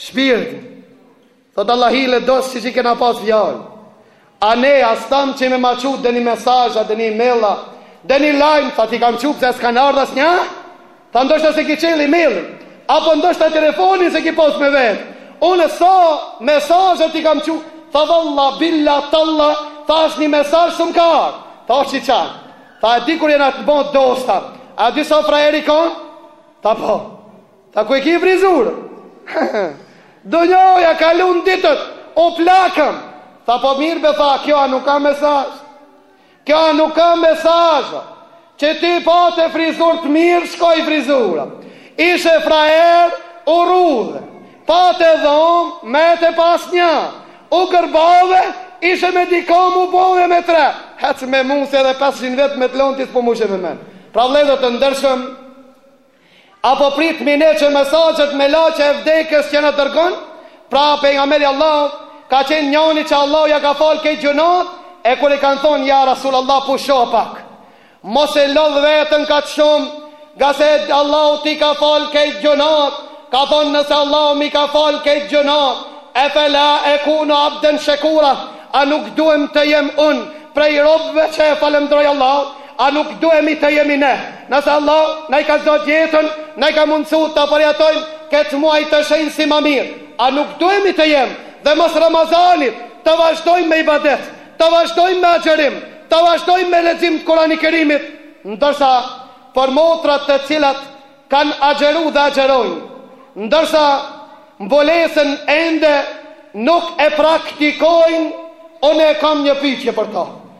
shpirtin. Thotë Allahile dost qish e kena pas fjalë. A ne a s'thamë që me ma çu dhe një mesazh a, dhe një e-mail a, dhe një lajm, tha t'i kam çu pse s'kanë ardhë asnjë, tha ndoshta s'e ki çel e-mailin, apo ndoshta telefonin s'e ki pas me vetë, unë sa mesazhe t'i kam çu, tha valla, billa, talla, tha asnjë mesazh s'më ka ardhë, tha që qa, tha e di kur jena bon dosta, a di sa frajer je kon, tha po, Tha ku e ke frizurën? Dunjaja, kalun ditët, u plakëm. Tha po mirë be tha, kjo a nuk ka mesazh? Kjo a nuk ka mesazh? Që ti pate frizurë të mirë, shkoi frizura. Ishe fraer, u rrudhe. Pate dhomë, mete pa asnjë. U gërbove, ishe me dy kom, u bove me tre. Hec me mu se edhe 500 vjet me të lon ti s'po mushe me men. Pra vlezër të ndershëm, A po pritmi ne që mesazhet melaqe e vdekjes që na dërgon? Pra pejgamberi i Allahut ka qenë njani që Allahu ja ka falë krejt gjunat e kur i kanë thonë ja Rasulallah pusho pak mos e lodh veten kaq shumë ngase Allahu t'i ka falë krejt gjunat ka thonë nëse Allahu m'i ka falë krejt gjunat efela ekunu abden shekura a nuk duhem të jem unë prej robëve që e falemndrojnë Allahun A nuk duhemi të jemi ne, nëse Allah na i ka zgjat jetën, na i ka mundësu ta përjetojmë këtë muaj të shenjtë si ma mirë, a nuk duhemi të jemë dhe mas Ramazanit të vazhdojmë me ibadet, të vazhdojmë me agjërim, të vazhdojmë me lexim të Kurani Kerimit, ndërsa për motrat të cilat kanë agjëru dhe agjërojnë, ndërsa mbulesën ende nuk e praktikojnë, unë e kam një pyetje për to,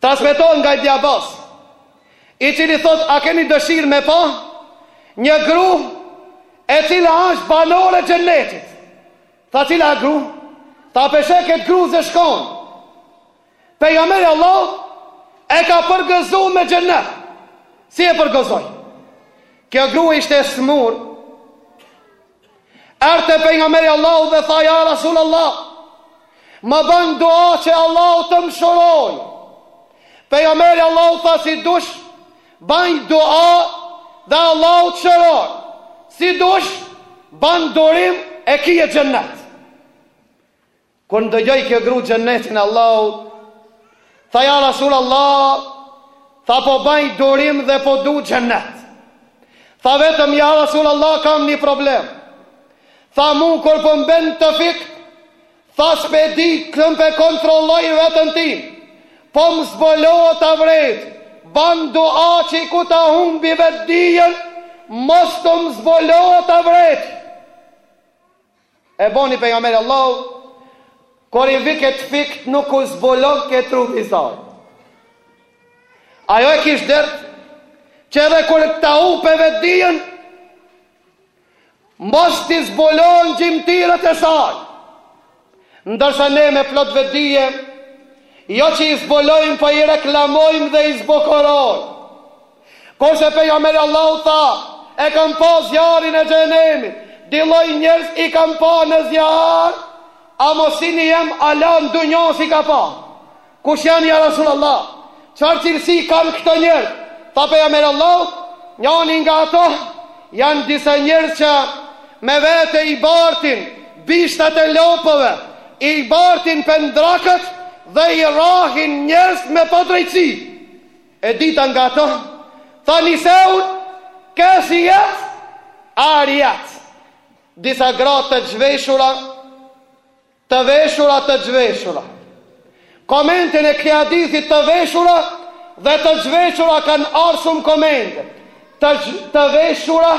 Transmetohet nga Ibni Abas, i cili thotë, A keni dëshirë me pa një gru e cila është banore e xhennetit? Tha cila gru? Tha pe she këtë gru zeshkane. Pejgamberi i Allahut e ka përgëzu me xhennet. Si e përgëzoi? Kjo gru ishte e smur Erdh te pejgamberi i Allahut dhe tha ja Rasul Allah, më bën dua që Allahu të më shëroj. Pejgamberi i Allahut tha si dush, bën dua dhe Allahu të shëron. Si dush, bën durim e kije xhennet. Kur ndëgjoi kjo gru xhennetin e Allahut, tha ja Rasul Allah, tha po baj durim dhe po du xhennet. Tha vetëm ja Rasul Allah kam një problem. Tha mu kur po m'bjen të fikt, tha s'pe di këm pe kontrolloj veten time. Po më zbulohet avreti, ban dua që kur ta humbi vetëdijen, mos të më zbulohet avreti. E boni pejgamberi i Allahut Kur i vike të fikt nuk u zbulonke trupi i saj Ajo e kish dert Që edhe kur ta hupe vetëdijen Mos t'i zbulon gjymtyrët e saj Ndërsa ne me plot vetëdije Jo që i zbulojmë po i reklamojmë dhe i zbukurojmë Kurse pejgamberi Allahut tha e kam pa zjarrin e xhehenemit dy lloj njerëz i kam pa në zjarr ama si njem ala në dunja s'i kam pa kush janë ja rasul Allah çfarë cilësi kanë këto njerëz tha pejgamberi Allahut njani nga ato janë disa njerëz që me vete i bartin bishtat e lopëve i bartin pendrakët dhe i rrahin njerëz me padrejtësi E dyta nga ato, tha Niseun, Kasiat, Ariat, disa gra të zhveshura, të veshura, të zhveshura. Komentin e këtij hadithi të veshura dhe të zhveshura kanë ardhur shumë komente. Të veshura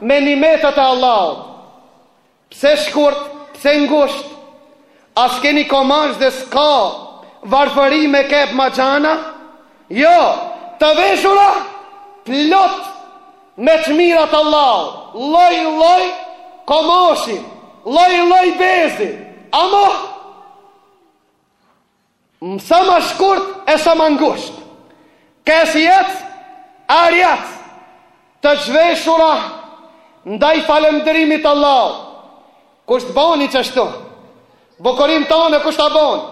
me nimetet e Allahut. Pse shkurt, pse ngusht, a s'keni komash dhe s'ka varfëri me qep ma xhana? Jo, të veshura plot me t'mira t'Allahut, lloj lloj komoshi, lloj lloj bezi, amo! Sa ma shkurt e sa ma ngusht. Kasijat, arijat, të zhveshura ndaj falënderimit Allahut. Kush të bani qashtu? Bukurinë tane kush ta bani?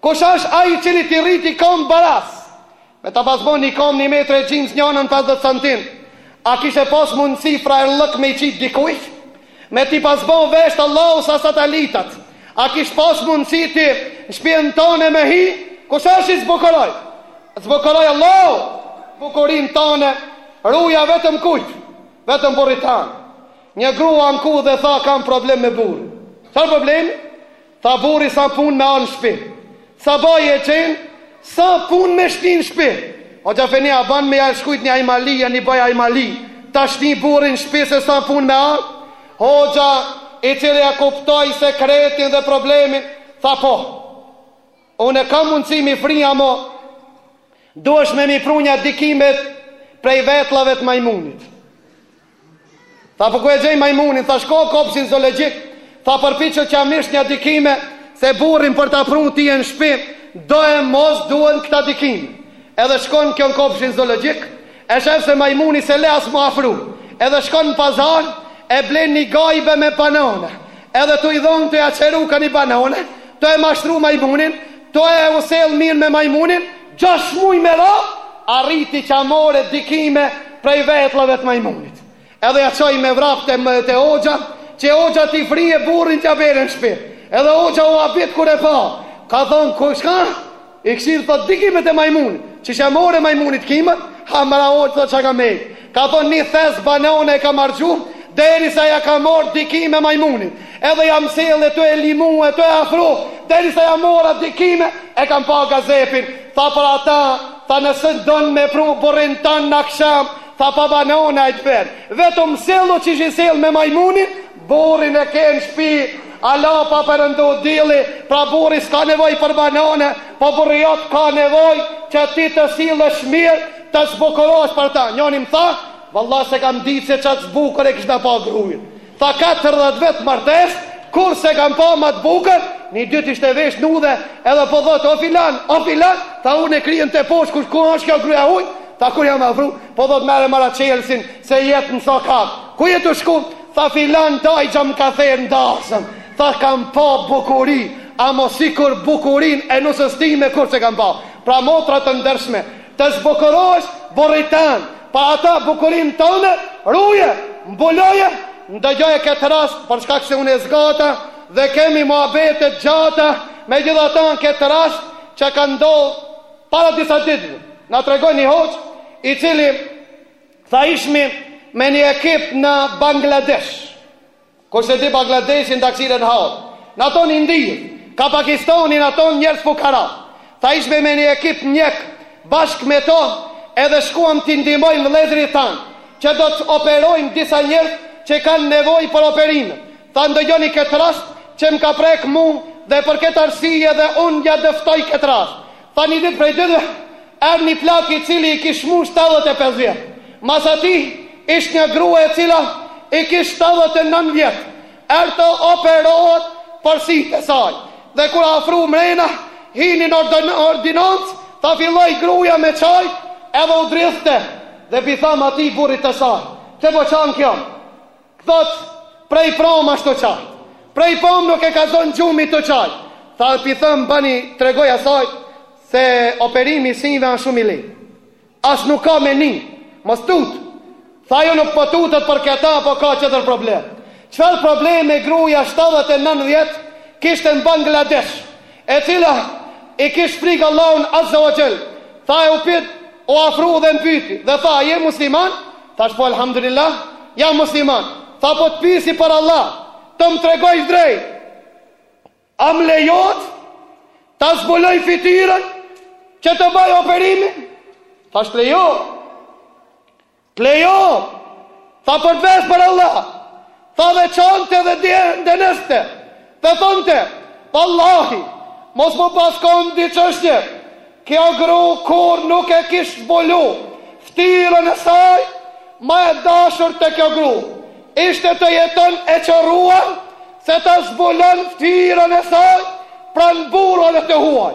Kush është ai i cili t'i rriti kamt baras? Me ta pas bo ni kamë ni metre e gjymës njana në pesëdhjetë santim a kishe pas mundësi frajerllëk me i qit dikujt? Me ti pas bo vesht Allahu sa satelitat a kishe pas mundësi ti në shpien tane me hi? Kush është që t'zbukuroi? Zbukuroi Allahu bukurin tane ruja vetëm kujt? Vetëm burrit tanë. Një grua shkoi dhe tha kam problem me burrin. Ça problemi? Tha burri s'a punë me ardh në shpi Sa baj e qes S'a punë me shti në shpi Hoxh' efeni a banë me ja shkrujt një hajmali Ja një baj hajmali Ta shti burrin në shpi se s'a punë me ardh Hoxha i cili e kuptoi sekretin dhe problemin Tha po Unë kam mundësi me i fry amo Duhesh me mi pru nja dy qime Prej vetllave të majmunit Tha po ku e gjej majmunin, tha shko n'kopshtin zoologjik, tha përpiqu që m'i shkul nja dy qime, se burrin për ta pru ty në shpi, doemos duhen këto dy qime. Edhe shkon kjo në kopshtin zoologjik, e shef se majmuni s'e le as m'u afru, edhe shkon në pazar, e blen një gajbe me banane, edhe tu i dhonë tu ja qëru ka një banane, tu e mashtru majmunin, tu e u sjell mirë me majmunin, Gjashtë muaj me radhë arriti t'ja marrë di kime prej vetllave të majmunit. Edhe ja çoi me vrap te te hoxha, që hoxha t'i frijë e burrin t'ja bjerë në shpi. Edhe hoxha u habit kur e pa. Ka thon ku çka? I ke sjell thot di kime të majmunit. Qysh ja more majmunit kimet? Ha mre hoxhë thot çka ka me. Ka thënë ni thes banane e kam harxhu deri sa ja kam marr di kime majmunit edhe jam sjell e tu e limu e tu e afru deri sa ja mora di kime e kam pa gazepin tha për ata tha nëse don me pru burrin tan në aksham tha pa banane ajt ver vetëm sillu qysh je sjell me majmunin Burrin e ke në shpi Hala pa perëndu dilli Pra burri s'ka nevoj për banane Po burri jot ka nevoj Që ti të sillesh mirë Të zbukurohesh për ta Njoni më tha Valla s'e kam dit se kaq të bukur e kishna pas grun Tha 40 vjet martesë Kurrë s'e kam pa ma të bukur Një ditë ishte vesh në udhë Edhe po thotë o filan O filan Tha unë e kryen teposhtë Kush ku është kjo gruja e huj Tha kur jam afru Po thotë merre mre çelsin Se jet në sokak Ku je tu shku Tha filan dajxha më ka thirr n'dasëm, tha kam pa bukuri, amo sikur bukurin e nuses time kurrë s'e kam pa. Pra motra të ndershme, të zbukurohesh burrit tënd, por atë bukurinë tënde, ruje, mbuloje, ndëgjoje këtë rast për shkak se unë e zgata dhe kemi muhabete të gjata, megjithatë në këtë rast që ka ndodhur para disa ditëve, na tregon një hoxhë i cili Tha ishmi me një ekip në Bangladesh. Kush s'e di Bangladeshin ta këqyre në hartë. N'at on Indi, kah Pakistani, n'at on njerëz fukara. Tha ishmi me një ekip mjek bashkë me to edhe shkuam t'i ndihmojmë vëllezërit tanë që do të operojmë disa njerëz që kanë nevojë për operime. Tha ndëgjoni këtë rast që më ka prek mu dhe për këtë arsye dhe unë ja dëftoj këtë rast. Tha një ditë prej ditëve, erdhi një plak i cili i kish mu shtatëdhjetë e pesë vjet. Mas atij, ish një grua e cila i kish shtatëdhjetë e nëntë vjet, erdhi të operohet për sytë e saj. Dhe kur u afru mrena, hini në ordinancë, tha filloi gruaja me qaj edhe u dridhte dhe p'i tham atij burrit të saj, pse po qan kjo? Thot, prej promë asht tu qaj. Prej promë nuk e ka zonë gjumi tu qaj. Tha e p'i thom bani tregoji asaj se operimi i syve anë shumë i li. As nuk ka me ni, mos tut. Tha ajo nuk po tutet për këta po ka tjetër problem. Çfarë probleme gruja 79 vjet kishte në Bangladesh, e cila i kishte frikë Allahun Azza ue Xhel. Tha e u pitë, u afru dhe më pyti, dhe tha, je musliman? Thash po Elhamdulillah, jam musliman. Tha po të pyesi për Allah, të më tregojsh drejt. A më lejot ta zbuloj fytyrën që të bëj operimin? Thash lejoj. Po lejoj. Tha po të ves për Allah. Tha qante dhe dëneste, dhe thonte, Vallahi, mos më paskon dy çështje, kjo gru kurrë nuk e kish zbulu ftyrën e saj ma e dashur te kjo gru ishte të jeton e qorruar se ta zbulon ftyrën e saj pranë burrave të huaj.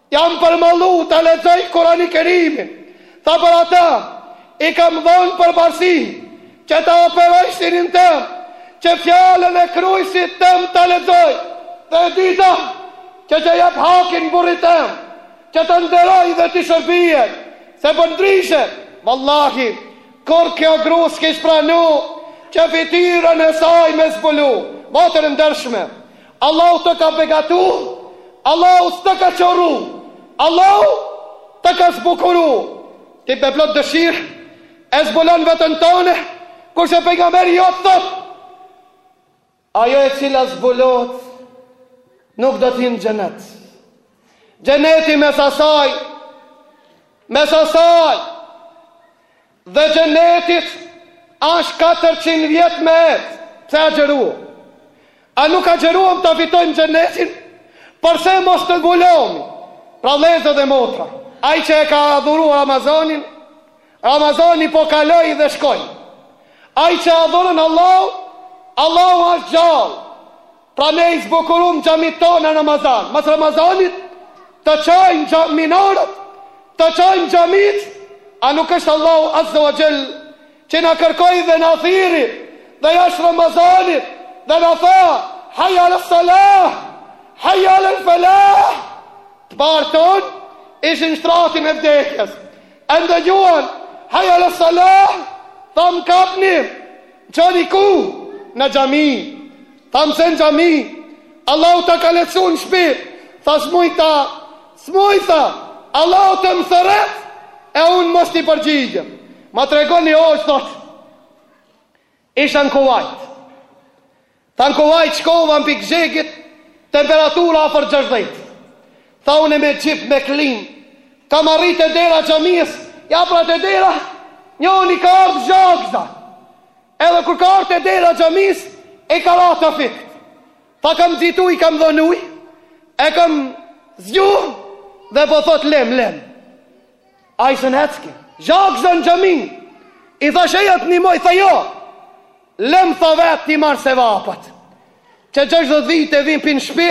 Jam përmallu ta lexoj Kurani Kerimin, tha për ata, i kam dhonë përparësi që ta operoj synin tem, që fjalën e Krijusit tem ta lexoj. Dhe e dyta, që t'i jap hakin burrit tem, që ta nderoj dhe t'i shërbej, se përndryshe, vallahi, kurrë kjo gru s'kish pranu që fytyrën e saj me zbulu. Motër e ndershme! Allahu të ka begatu, Allahu s'të ka qorru, Allahu të ka zbukuru, ti me plot dëshirë, e zbulon veten tonde, kurse pejgamberi jonë të thot, ajo e cila zbulot, nuk do t'hin xhenet. Xheneti mes asaj, mes asaj, Dhe xhenetit asht katërqind vjet me ec pse agjëruam a nuk agjëruam ta fitojm xhenetin përse mos të mbulohmi pra vllezër dhe motra ai që e ka adhuru ramazanin ramazani po kaloi dhe shkoi ai që adhuron Allahun Allahu asht gjallë Pra ne i zbukurum xhamit tona në Ramazan. Mas Ramazanit të qajnë xha, minarët, të qajnë xhamit, a nuk është Allahu Azza wa Xhell, që na kërkoi dhe na thirri, dhe jashtë Ramazanit, dhe na tha, haja lë salah, haja lë falah, të parët tonë, ishin n'shtratin e vdekjes, E ndëgjuan, Hayy ala salah! Tha, m'kapni! Çoni. Ku? Në xhami. Thanë, Pse në xhami? Allahu ta ka lehtësu në shpi. Tha s'mujta, s'mujta! Allahu të më thërret, e unë mos t'i përgjigjem. Më tregon një hoxhë, thotë. Isha në Kuvajt. Tha në Kuvajt shkova në pikë zhegit, temperatura afër gjashdhejt. Tha unë me xhip me klim, kam arrit te dera xhamisë, ja pra te dera, njoni ka ardhë zhagëza. Edhe kur ka ardhë te dera xhamisë, i ka ra të fikt. Tha kam nxitu i kam dhon uj, e kam zgju dhe po thot lem, lem. Ai s'ecke. Zhagaz në xhami. I thash ai a të nimoj, tha jo. Lëm tha vet t'i marr sevapet. Që 60 vite e vin prej shpi,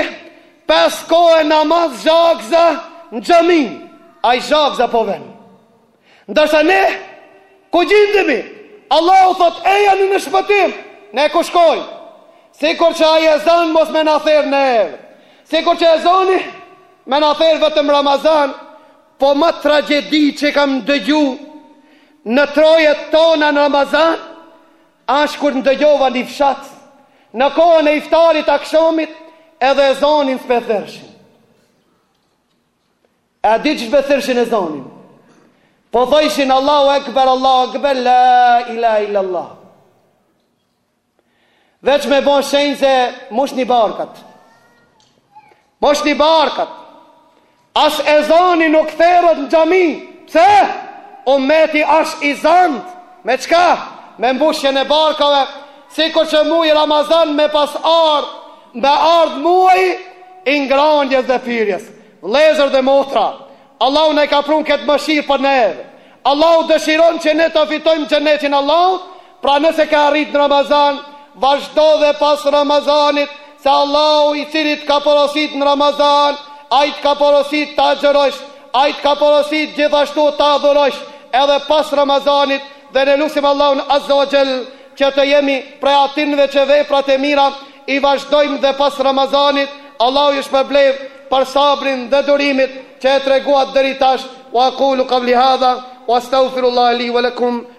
pes kohë namaz zhagaz në xhami. Ai zhagaz po vjen. Ndërsa ne ku gjindemi? Allahu thot ejani në shpëtim, ne ku shkojmë? Sikur që ai ezan mos me na thërrë neve. Sikur që ezani me na thërrë vetëm n'Ramazan, Po ma tragjedi qe kam ndëgju në trojet tona në Ramazan asht kur ndëgjova ni fshat në kohën e iftarit akshamit edhe ezanin s'pe thërrshin e a di qysh pe thërrshin ezanin po thojshin Allahu Ekber Allahu Ekber la ilahe il-lallah Veç me bo shenjë se mushni barkat. Mushni barkat. As ezani nuk thërret në xhami. Pse? Ummeti asht i zant. Me çka? Me mbushjen e barkave. Sikur që muji Ramazan me pas ardh. Me ardh muj i ngranjes dhe pirjes. Vllezër dhe motra. Allahu na e ka prun këtë mëshirë për neve. Allahu dëshiron që ne ta fitojmë xhenetin Allahu. Pra nëse ke arrit në Ramazan, vazhdo dhe pas Ramazanit, se Allahu i cili të ka porositë në Ramazan, Ai të ka porositë të agjërosh, Ai të ka porositë gjithashtu ta adhurosh edhe pas Ramazanit dhe ne lusim Allahun Azza wa Jell që të jemi prej atinve që veprat e mira i vazhdojmë dhe pas Ramazanit, Allahu ju shpërbleftë për sabrin dhe durimin që e treguat deri tash, Wa aqulu qawli hadha, Wa astaghfirullaha li wa lakum.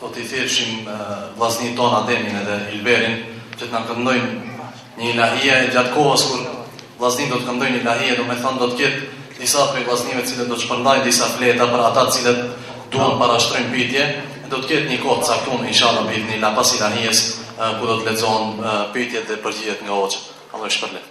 Do t'i thirrshim vllaznit tonë Ademin edhe Ilberin që t'na këndojnë një ilahije e gjatë kohës kur vllaznit do të këndojnë ilahije, domethënë do të ketë disa prej vllaznive t'cilët do të shpërndajnë disa fleta për ata t'cilët duan parashtrojnë pyetje, do të ketë një kohë të caktuar inshallah bi idhnillah pas ilahijes ku do të lexohen pyetjet dhe përgjigjet nga hoxhët. Allah ju shpërbleftë.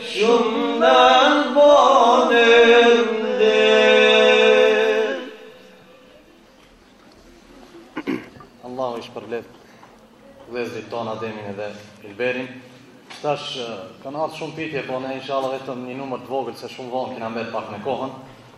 Shumë në bonën dhe Allahu i shpërbleftë vllaznit tonë Ademin edhe Ilberin Tash kanë ardhë shumë pitje Po ne inshallah vetëm një numër të vogël Se shumë vonë kena mbet pak me kohën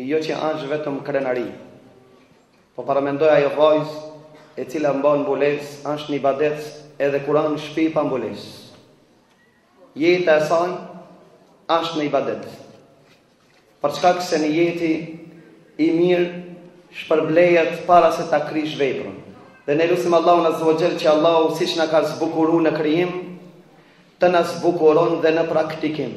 Jo që është vetëm krenari. Po paramendoj ajo vajzë e cila mban mbulesë, është në ibadet edhe kur a në shpi pa mbulesë. Jeta e saj është në ibadet. Për shkak se nijeti i mirë shpërblejet para se ta kryjsh veprën. Dhe ne lusim Allahun Azza wa Jall që Allahu siç na ka zbukuruar në krijim, të na zbukuron dhe në praktikim.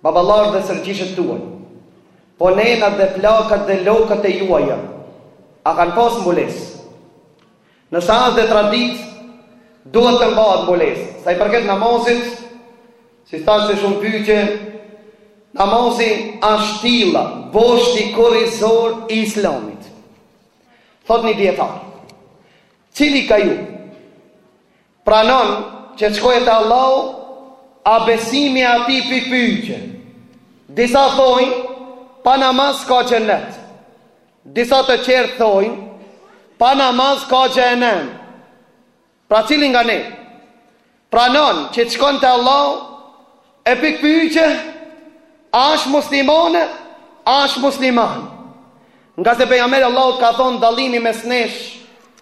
Baballarët dhe stërgjyshët tuaj, po nenat dhe plakat dhe lokat e juaja, a kanë pas mbulesë? Nëse asht edhe traditë, duhet të mbahet mbulesë. Sa i përket namazit, siç thashë te shumë pyetje, namazi asht shtylla, boshti kurrizor i islamit. Thot një dijetar, cili nga ju, Pranon që të shkojë te Allahu, e besimi i atij pikëpyetje. Disa thojnë, pa namaz ka xhennet. Disa të tjerë thojnë, pa namaz ka xhehennem. Pra cili nga ne? Pranon që të shkon te Allahu, e pikëpyetje, a është muslimane, a është musliman. Ngase pejgamberi Allahu ka thonë dallimi mes nesh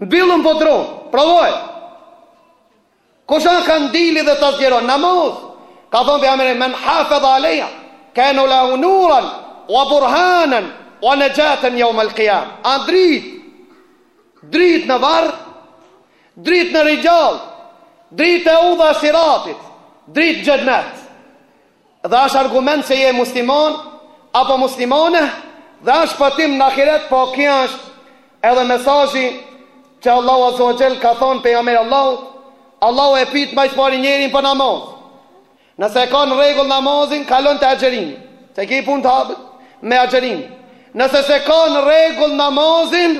Mbyllun bodrum, provoj! Kush a kandili që ta zgjeron? Namaz! Ka thënë pejgamberi, Men hafadha alejha, kanet lehu nuran, wa burhanen, wa nexhaten jeume l'kijame. A dritë, dritë në varr, dritë në rigjall, dritë te udha e siratit, dritë n'xhennet. Dhe është argument që je musliman apo muslimane dhe është shpëtim në ahiret, po kjo është edhe mesazhi që Allahu Azza wa Jell ka thënë pejgamberit Allahut, Allahu e pyet më së pari njeriun për namaz. Nëse e ka në rregull namazin, kalon te agjërimi. Që ke punë të kapesh me agjërim. Nëse s'e ka në rregull namazin,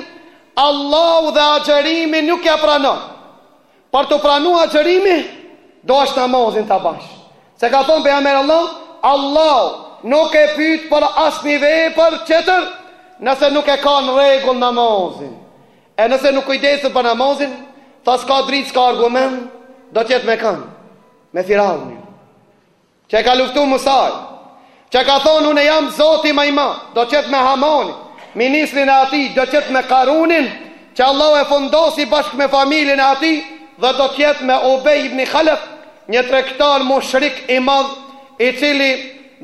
Allahu edhe agjërimin nuk ia pranon. Për t'u pranu agjërimi, do asht namazin ta bash. Se ka thonë pejgamberi Allah, Allah nuk e pyt për asnjë vepër tjetër, nëse nuk e ka në rregull namazin. E nëse nuk kujdeset për namazin, tha s'ka dritë, s'ka argument, do të jetë me kanë, me firaunin. Që e ka luftu Musai. Që ka thonë une jam Zoti ma i madh. Do t'jet me Hamanin. Ministrin e atij. Do t'jet me Karunin. Që Allahu e fundosi bashk me familjen e atij. Dhe do të jet me Ubej ibni Halef. Një tregtar mushrik i madh. I cili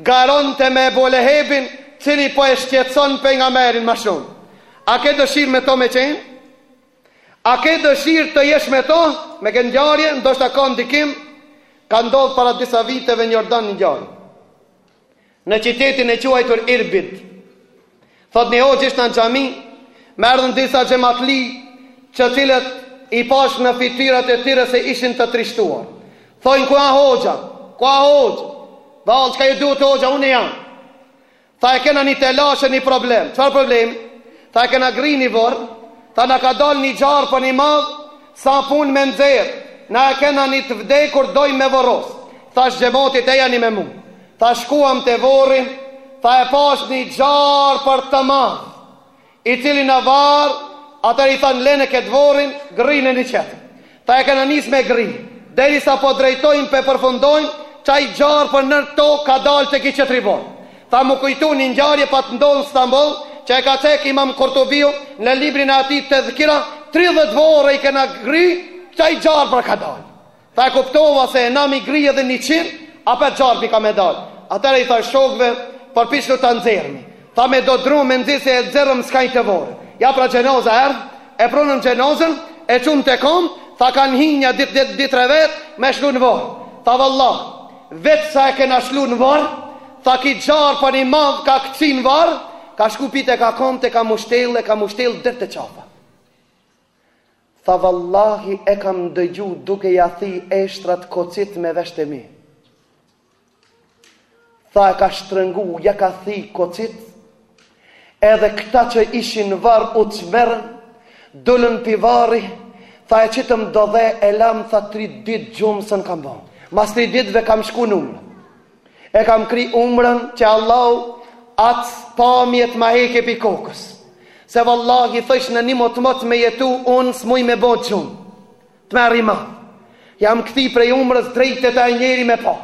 garonte me Ebu Lehebin. Cili po e shqetëson pejgamberin ma shumë. A ke dëshirë me to me qenë? A ke dëshirë të jesh me to? Me këtë ngjarje ndoshta ka ndikim, ka ndodhur para disa viteve në Jordan një ngjarje. Në qytetin e quajtur Irbid, thotë një hoxhë isha në xhami, më erdhën disa xhematli, të cilët i pashë në fytyrat e tyre se ishin të trishtuar. Thojnë ku a hoxha? Ku a hoxha? Vallë, çka ju duhet hoxha? Unë jam. Tha e kena ni telash e ni problem. Çfarë problemi? Tha e kena gri ni vorr, tha na ka dalë ni gjarpën i madh, sa punë me nxerr, na e kena ni të vdekur dojmë me vorros. Tha xhematit ejani me mu. Tha shkuam te vorri, tha e pashë ni gjarpër të madh. I cili në varr, atëherë i thanë lene ketë vorrin, grrine një qetër. Tha e kena nisë me gri, deri sa po drejtojmë pe përfundojmë, qaj gjarpër nër tokë ka dalë te ki qetri vorr. Tha mu kujtu një ngjarje, pat ndodhë në Stamboll, që e ka cek Imam Kurtubiu në librin e tij Tedhkira, tridhjetë vorre i kena gri, qaj gjarpër ka dalë. Tha e kuptova se e na me gri edhe njëqin, apet gjarpni ka me dal. Atëherë i tha shokëve, përpiqnu ta nxjerrni. Tha me do dru me nxjerr, s'e nxjerrëm, s'ka i qetër vorr. Ja pra xhenaza erdhë, e prunëm xhenazën, e çumë te kom, tha kanë hi nja dy dy dy tre vetë me shlu në vorr. Tha vallah, veç sa e kena shlu në vorr, tha ki gjarpën i madh ka kcy në varr, ka shku pi te komt e ka mshtjell e ka mshtjell deri te qafa. Tha vallahi e kam ndëgju duke ja thi eshtrat kocit me vesht e mi Tha e ka shtrëngu ja ka thi kocit Edhe këta që ishin n'varr u tmerrën Dulën pi varri Tha e qitëm do dhe e lam tha tri dit gjumë s'un kam bo Mas tri ditve kam shku n'umre E kam kri umrën që Allahu atë pamje të ma heke pi kokës. Se vallahi thojsh në një mot mot me jetu unë s'muj me bo gjumë. Tmerri m'a. Jam këthi prej umrës drejt e te aj njeri me pa.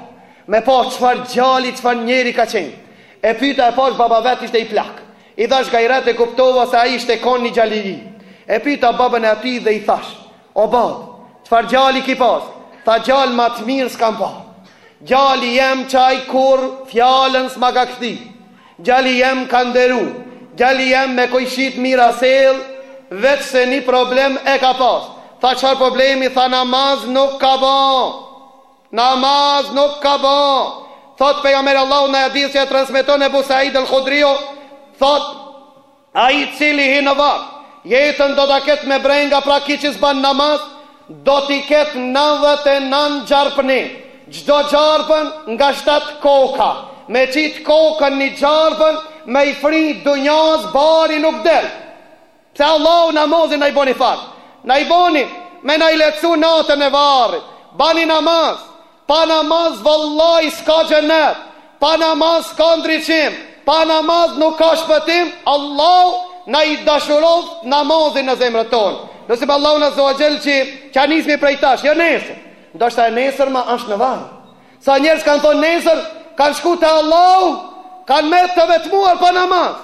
Me pa çfarë gjali, çfarë njeri ka qenë. E pyta e pash baba i vet ishte i plak. I thash gajret e kuptova se ai ishte kon një gjali i. E pyta babën e tij dhe i thash. O bab, çfarë djali ki pas? Tha djalë ma të mirë s'kam pa. Djali jem qaj kur fjalën s'ma ka kthi. Djali jem ka nderu. Djali jem me kojshit mirë a sell, veç se një problem e ka pas. Tha çfarë problemi? Tha namaz nuk ka ba. Namaz nuk ka ba. Thot pejgamberi i Allahut në hadith që e transmeton Ebu Said el-Khudriu, thot Ai i cili hi në varr, jetën do ta ketë me brenga pra ky që s'bën namaz do t'i ketë nëntëdhjetë e nëntë gjarpni, çdo gjarpën nga shtatë koka, me qit kokën ni gjarpën me i fri dunjas bari nuk del, pse Allahu namazin na i boni farz, na i boni me na i lehtësu natën e varrit, bani namaz, Pa namaz vallahi ska xhenet, pa namaz ska ndriçim, pa namaz nuk ka shpëtim, Allahu na i dashuroft namazin në zemrën tonë. Lusim Allahun Azza wa Jall që ta nismi prej tash, jo nesër. Ndoshta e nesërmja është në varr. Sa njerëz kanë thonë nesër, kanë shku te Allahu, kanë met të vetmuar pa namaz.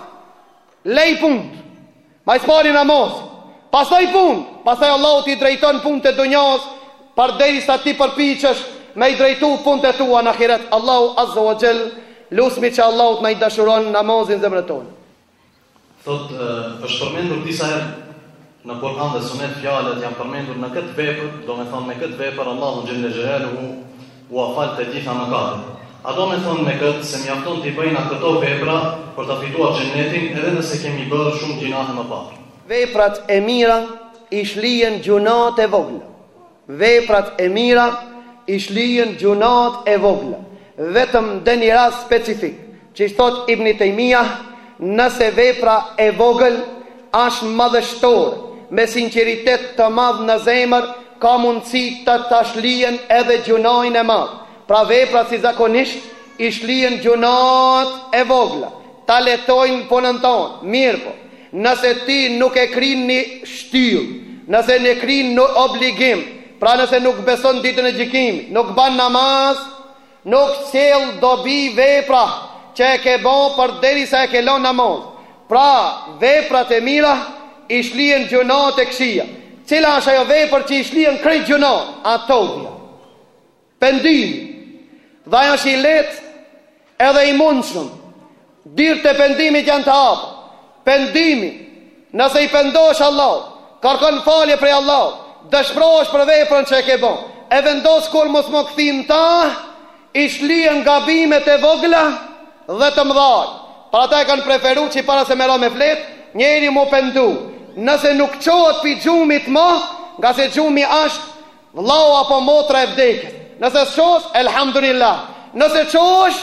Lej punët. Ma së pari namaz. Pastaj punë. Pastaj Allahu t'i drejton punët e dunjas, përderisa ti përpiqesh me i drejtu punët e tua në ahiret. Allahu azza wa jall, lusim që Allahu të na i dashuron namazin zemrët tona. Thotë, është përmendur disa herë. Në Kur'an dhe Sunet fjalët janë përmendur në këtë vepër, domethënë me këtë vepër Allahu xhelle xhelaluhu ua fal të gjitha mëkatet. A do me thonë me këtë se mjafton t'i bëjmë këto vepra për të fituar xhennetin edhe nëse kemi bërë shumë gjinahe më parë? Veprat e mira i shlyejnë gjunat e vogla. Veprat e mira i shlyejnë gjunat e vogla, vetëm n'ndonji rast specifik, qysh thot Ibni Tejmijah, nëse vepra e vogël asht madhështore, me sinqeritet të madh në zemër, ka mundësi të ta shlyen edhe gjunajn e madh, pra veprat si zakonisht i shlyejnë gjunat e vogla, ta lehtojnë punën tonë, mirëpo, nëse ti nuk e kryn një shtyllë, nëse s'e kryn një obligim, pra nëse nuk beson në Ditën e Gjykimit, nuk bën namaz, nuk sjell dobi vepra që e ke bërë përderisa e ke lënë namaz. Pra, veprat e mira i shlyejnë gjunat e këqija. Cila është ajo vepër që i shlyen krejt gjunat? Et-teube. Pendim, dhe ai është i lehtë edhe i mundshëm. Dyert e pendimit janë të hapur. Pendimi, nëse i pendohesh Allahut, kërkon falje prej Allahut, dëshpërohesh për veprën që e ke bën, e vendos kurrë mos m'u kthy në ta, i shlyejnë gabimet e vogla dhe të mëdha. Pra ata e kanë preferuar që para se me ra me flet, njeri m'u pendu. Nëse nuk çohet pi gjumit më, ngase gjumi është Vllau apo motra e vdekjes. Nëse çohesh, elhamdulillah. Nëse s'çohesh,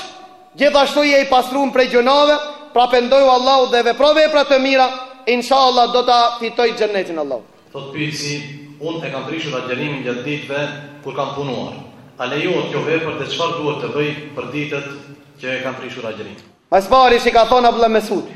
gjithashtu je i pastruar prej gjunave, pra pendoju Allahut dhe vepro vepra të mira, inshallah do ta fitojsh xhennetin e Allahut. Thotë pyetësi, Unë e kam prishur agjërimin gjatë ditëve kur kam punuar. A lejohet kjo vepër dhe çfarë duhet të bëj për ditët që e kam prishur agjërimin? Më së pari, si ka thënë Abdullah Mesudi,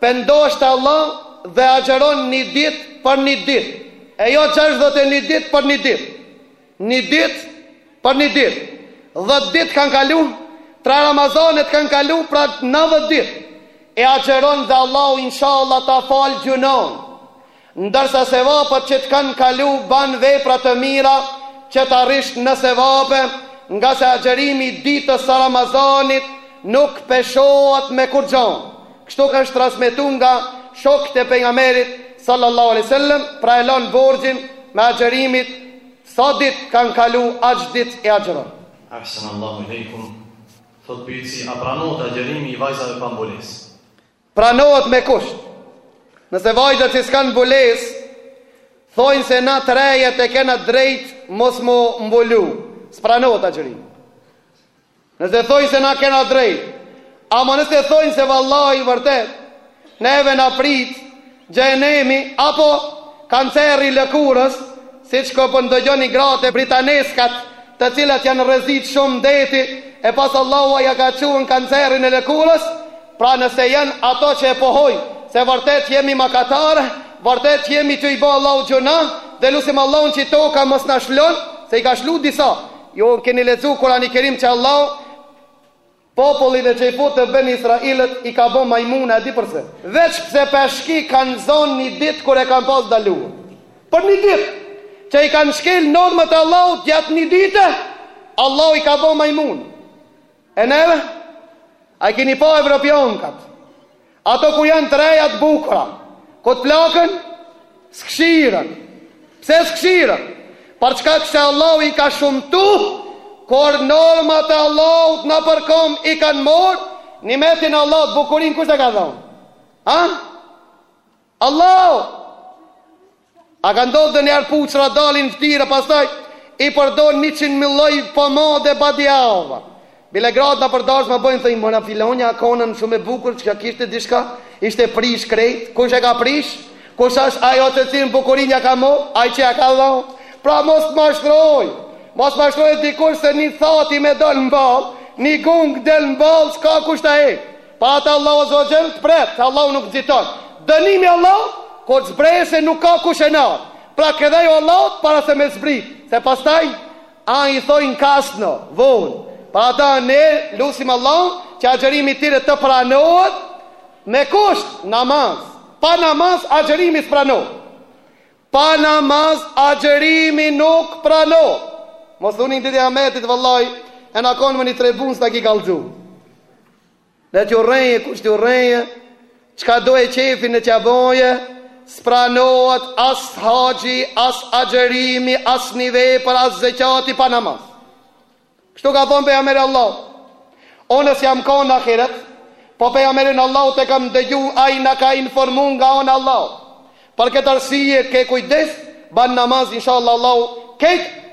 Pendohesh te Allah dhe agjëron një ditë për një ditë, e jo gjashtëdhjetë e një ditë për një ditë. Një ditë për një ditë. Dhjetë ditë kanë kalu, tre Ramazanet kanë kalu, pra nëntëdhjetë ditë. E agjëron dhe Allahu inshallah ta falë gjunahun. Ndërsa sevapat që të kanë kalu banë vepra të mira që të arrish në sevape, ngase agjërimi i ditës së Ramazanit nuk peshohet me kurrgjo. Kështu është transmetu nga shokët e Pejgamberit sallallahu alejhi ve sellem, pra e lan borxhin me agjërimit sa ditë kanë kalu aq ditë i agjëron. Ahsanallahu ilejkum, thotë pyetësi, a pranohet agjërimi i vajzave pa mbulesë? Pranohet me kusht. Nëse vajzat që s'kanë mbules, thojnë se na të rejet e kena drejt mos mu mbulu, s'pranohet agjërim. Nëse thojnë se na kena drejt, ama nëse thojnë se vallahi vërtet, neve na prit, Xhenemi apo kanceri i lëkurës, siç ka po ndëgjoni gratë britaneskat të cilat janë rrezitë shumë deti e pas Allahu ja ka çue kancerin e lëkurës, pra nëse janë ato që e pohojnë se vërtet jemi makatarë, vërtet jemi tu i bo Allahut gjunah dhe lusim Allahun që toka mos na shlon, se i ka shlu disa, ju keni lexu Kurani Kerim që Allahu, Popullin e çifutëve Beni Israilët i ka bo majmuna e di përse? Veq pse peshkin kan zon ni dit kur e kan pas ndalue për ni dit që i kan shkel normët e Allahut gjat ni dite Allahu i ka bo majmunë e neve a i keni pa evropiankat Ato kur janë të reja të bukura, kur të plaken, s'kshyren. Pse s'kshyren? Për shkak se Allahu i ka shumtu, kur normat e Allahut nëpër kom i kanë morë, nimetin e Allahut, bukurinë kush e ka dhonë? Ha? Allahu! A ka ndodhë ndonjëherë puçrra dalin n'ftyrë, pastaj i përdojnë njëqind mijë lloj pomade badjava. Bile gratë nëpër dasma bojnë thojnë, mëna filonja a konë shumë e bukur çka kishte diçka, ishte prish krejt, kush e ka prish, kush është ajo të cilën bukurinë ja ka marrë, aj që ja ka dhon, pra mos të mashtroj, mos t'mashtroj dikush se një thati me dal në bal, një gung del në bal, s'ka kush ta hek. Për ata Allahu Azza wa Jall pret se Allahu nuk nxiton, dënimi i Allahut kur zbret se nuk ka kush e nal. Pra kthehju Allahut para se me zbrit, se pastaj Ai i thojnë kasno, vonë. Për ata ne lusim Allahun që agjërimi i tyre të pranohet me kusht namaz. Pa namaz agjërimi s'pranohet. Pa namaz agjërimi nuk pranohet. Mos thoni ditën e Kijametit vallahi, jena kanë në një tribunë s'na ki kallxu. Në tju rreje kush tju rreje Qka do e qefin në tja boje S'pranohet as haxhi As agjerimi As një vepër As zeqati pa namaz Kështu ka thonë pejgamberi Allahut Unë s'jam kan n'ahiret Po pejgamberin e Allahut e kam dëgju Ai na ka informu nga ana Allahut Për këtë arsye ke kujdes Ban namaz inshallah Allah Këtë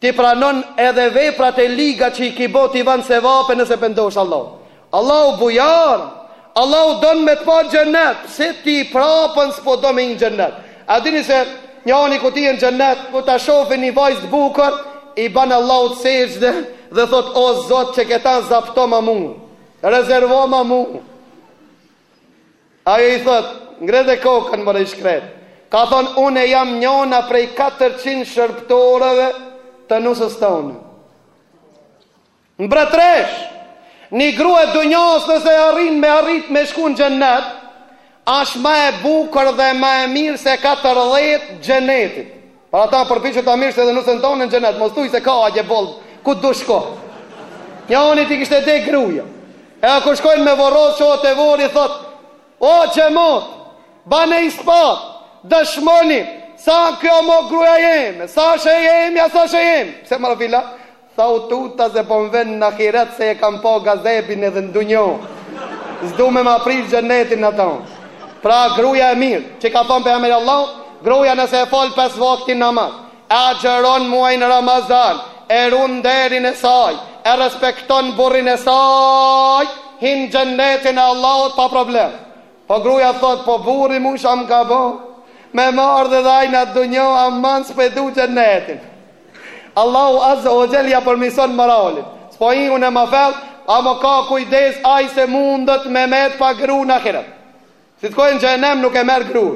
T'i pranon edhe veprat e liga që i ki bo t'i ban sevape nëse pendosh Allahu Allahu bujar Allahu don me të pa n'xhenet se ti prapën s'po do me hi në xhenet a dini se njani kur të hin n'xhenet kur ta shofi një vajzë të bukur i ban Allahut sexhde dhe thot o zot qe këta zaptoma mu rezervoma mu Ajo i thotë, Ngre de kokën, more i shkretë! Ka thonë, Unë jam njona prej katërqind shërbëtoreve të nuses tonë. Mbretresh! Një grua e dunjas nëse arrin me arrit me shku në xhennet, ashtë ma e bukur dhe ma e mirë se katërdhetë xhenetit. Për ata përpiqu ta merrsh edhe nusen tonë në xhenet, mos thuj se ka atje boll ku do shko. Njanit i kishte dek gruja. E a kur shkojnë me vorros çohet te vorri thot, o xhemot, bane ispat, dëshmoni, s'a kjo mo gruja jeme, s'ash e jemja, s'ash e jemja, pse more vlla, Tha u tuta se po m'ven n'ahiret se e kam pa gazebin edhe n'dunjo. S'du me ma prish xhenetin në të. Pra gruaja e mirë, që ka thonë pejgamberi Allahut, gruaja nëse e fal pesë vaktin namaz, e agjëron muajin Ramazan, e run nderin e saj, e respekton burrin e saj, hin n'xhenetin e Allahut pa problem. Po gruaja thotë, po burri mu çka m'ka bo, me marrë edhe ai në dunjo, aman s'po e du xhenetin. Allahu azze ve xhel ja përmirson moralit S'po hi unë ma fell Amo ke kujdes ai se mundet me met pa gru në ahiret Si të shkojnë n'xhehenem nuk e merr gru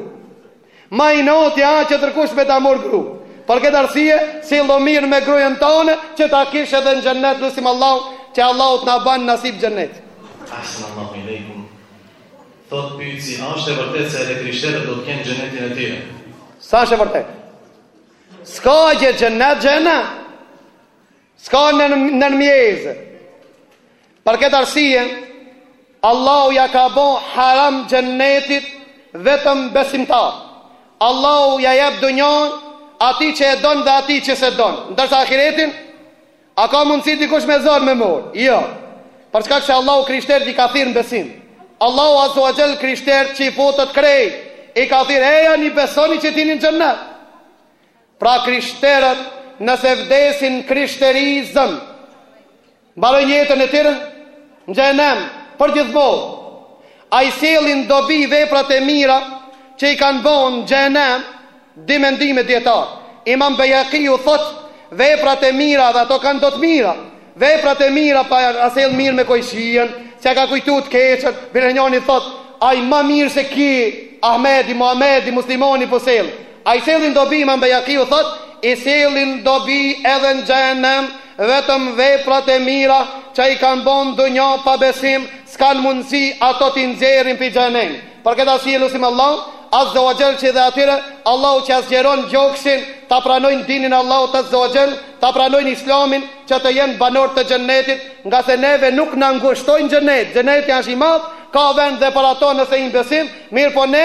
Ma inoti a që tjetërkush me ta mor gru Për këtë arsye sillu mirë me grujen tane Që ta kish edhe në xhenet lusim Allahun Që Allahu të na ban nasip xhenet Esselamu alejkum Thot pyetësi, a është e vërtet se edhe krishterët do të kenë xhenetin e tire? Sa është e vërtet? S'ka atje xhenet xhehenem, s'ka nër, nërmjet. Për këtë arsye, Allahu ja ka bo haram xhenetin vetëm besimtar. Allahu ja jep dunjon atij që e don dhe atij që s'e don. Ndërsa ahiretin, A ka mundësi dikush me zor me mor? Jo. Për shkak që Allahu krishterët i ka thirr në besim. Allahu azze ve xhel krishterët çifutët krejt i ka thirr ejani besoni që t'hini në xhennet. Pra krishterët nëse vdesin në krishterizëm mbarojnë jetën e tyre? Në xhehenem, përgjithmonë. A i sjellin dobi veprat e mira që i kanë bo në xhehenem? Dy mendime dijetarë. Imam Bejhakiu thotë, Veprat e mira dhe ato kanë do të mira. Veprat e mira pa a sjellë mirë me kojshijen, s'ja ka kujtu të keqen, bile njani thotë, Ai ma mirë se ky, Ahmedi, Muhamedi, Muslimoni po sjellë. A i sjellin dobi Imam Bejhakiu thotë, i sjellin dobi edhe në xhehenem, vetëm veprat e mira që i kanë bo në dunja pa besim, s'kanë mundësi ato t'i nxjerrin prej xhehenemit. Për këtë arsye lusim Allahun Azze wa Xhel që dhe atyre Allahu t'ua zgjeron gjoksin ta pranojnë dinin e Allahut Azze wa Xhel, ta pranojnë Islamin që të jenë banorë të xhennetit, ngase neve nuk na ngushtojnë xhennet. Xhenneti është i madh, ka vend dhe për ato nëse i bien besim, mirëpo ne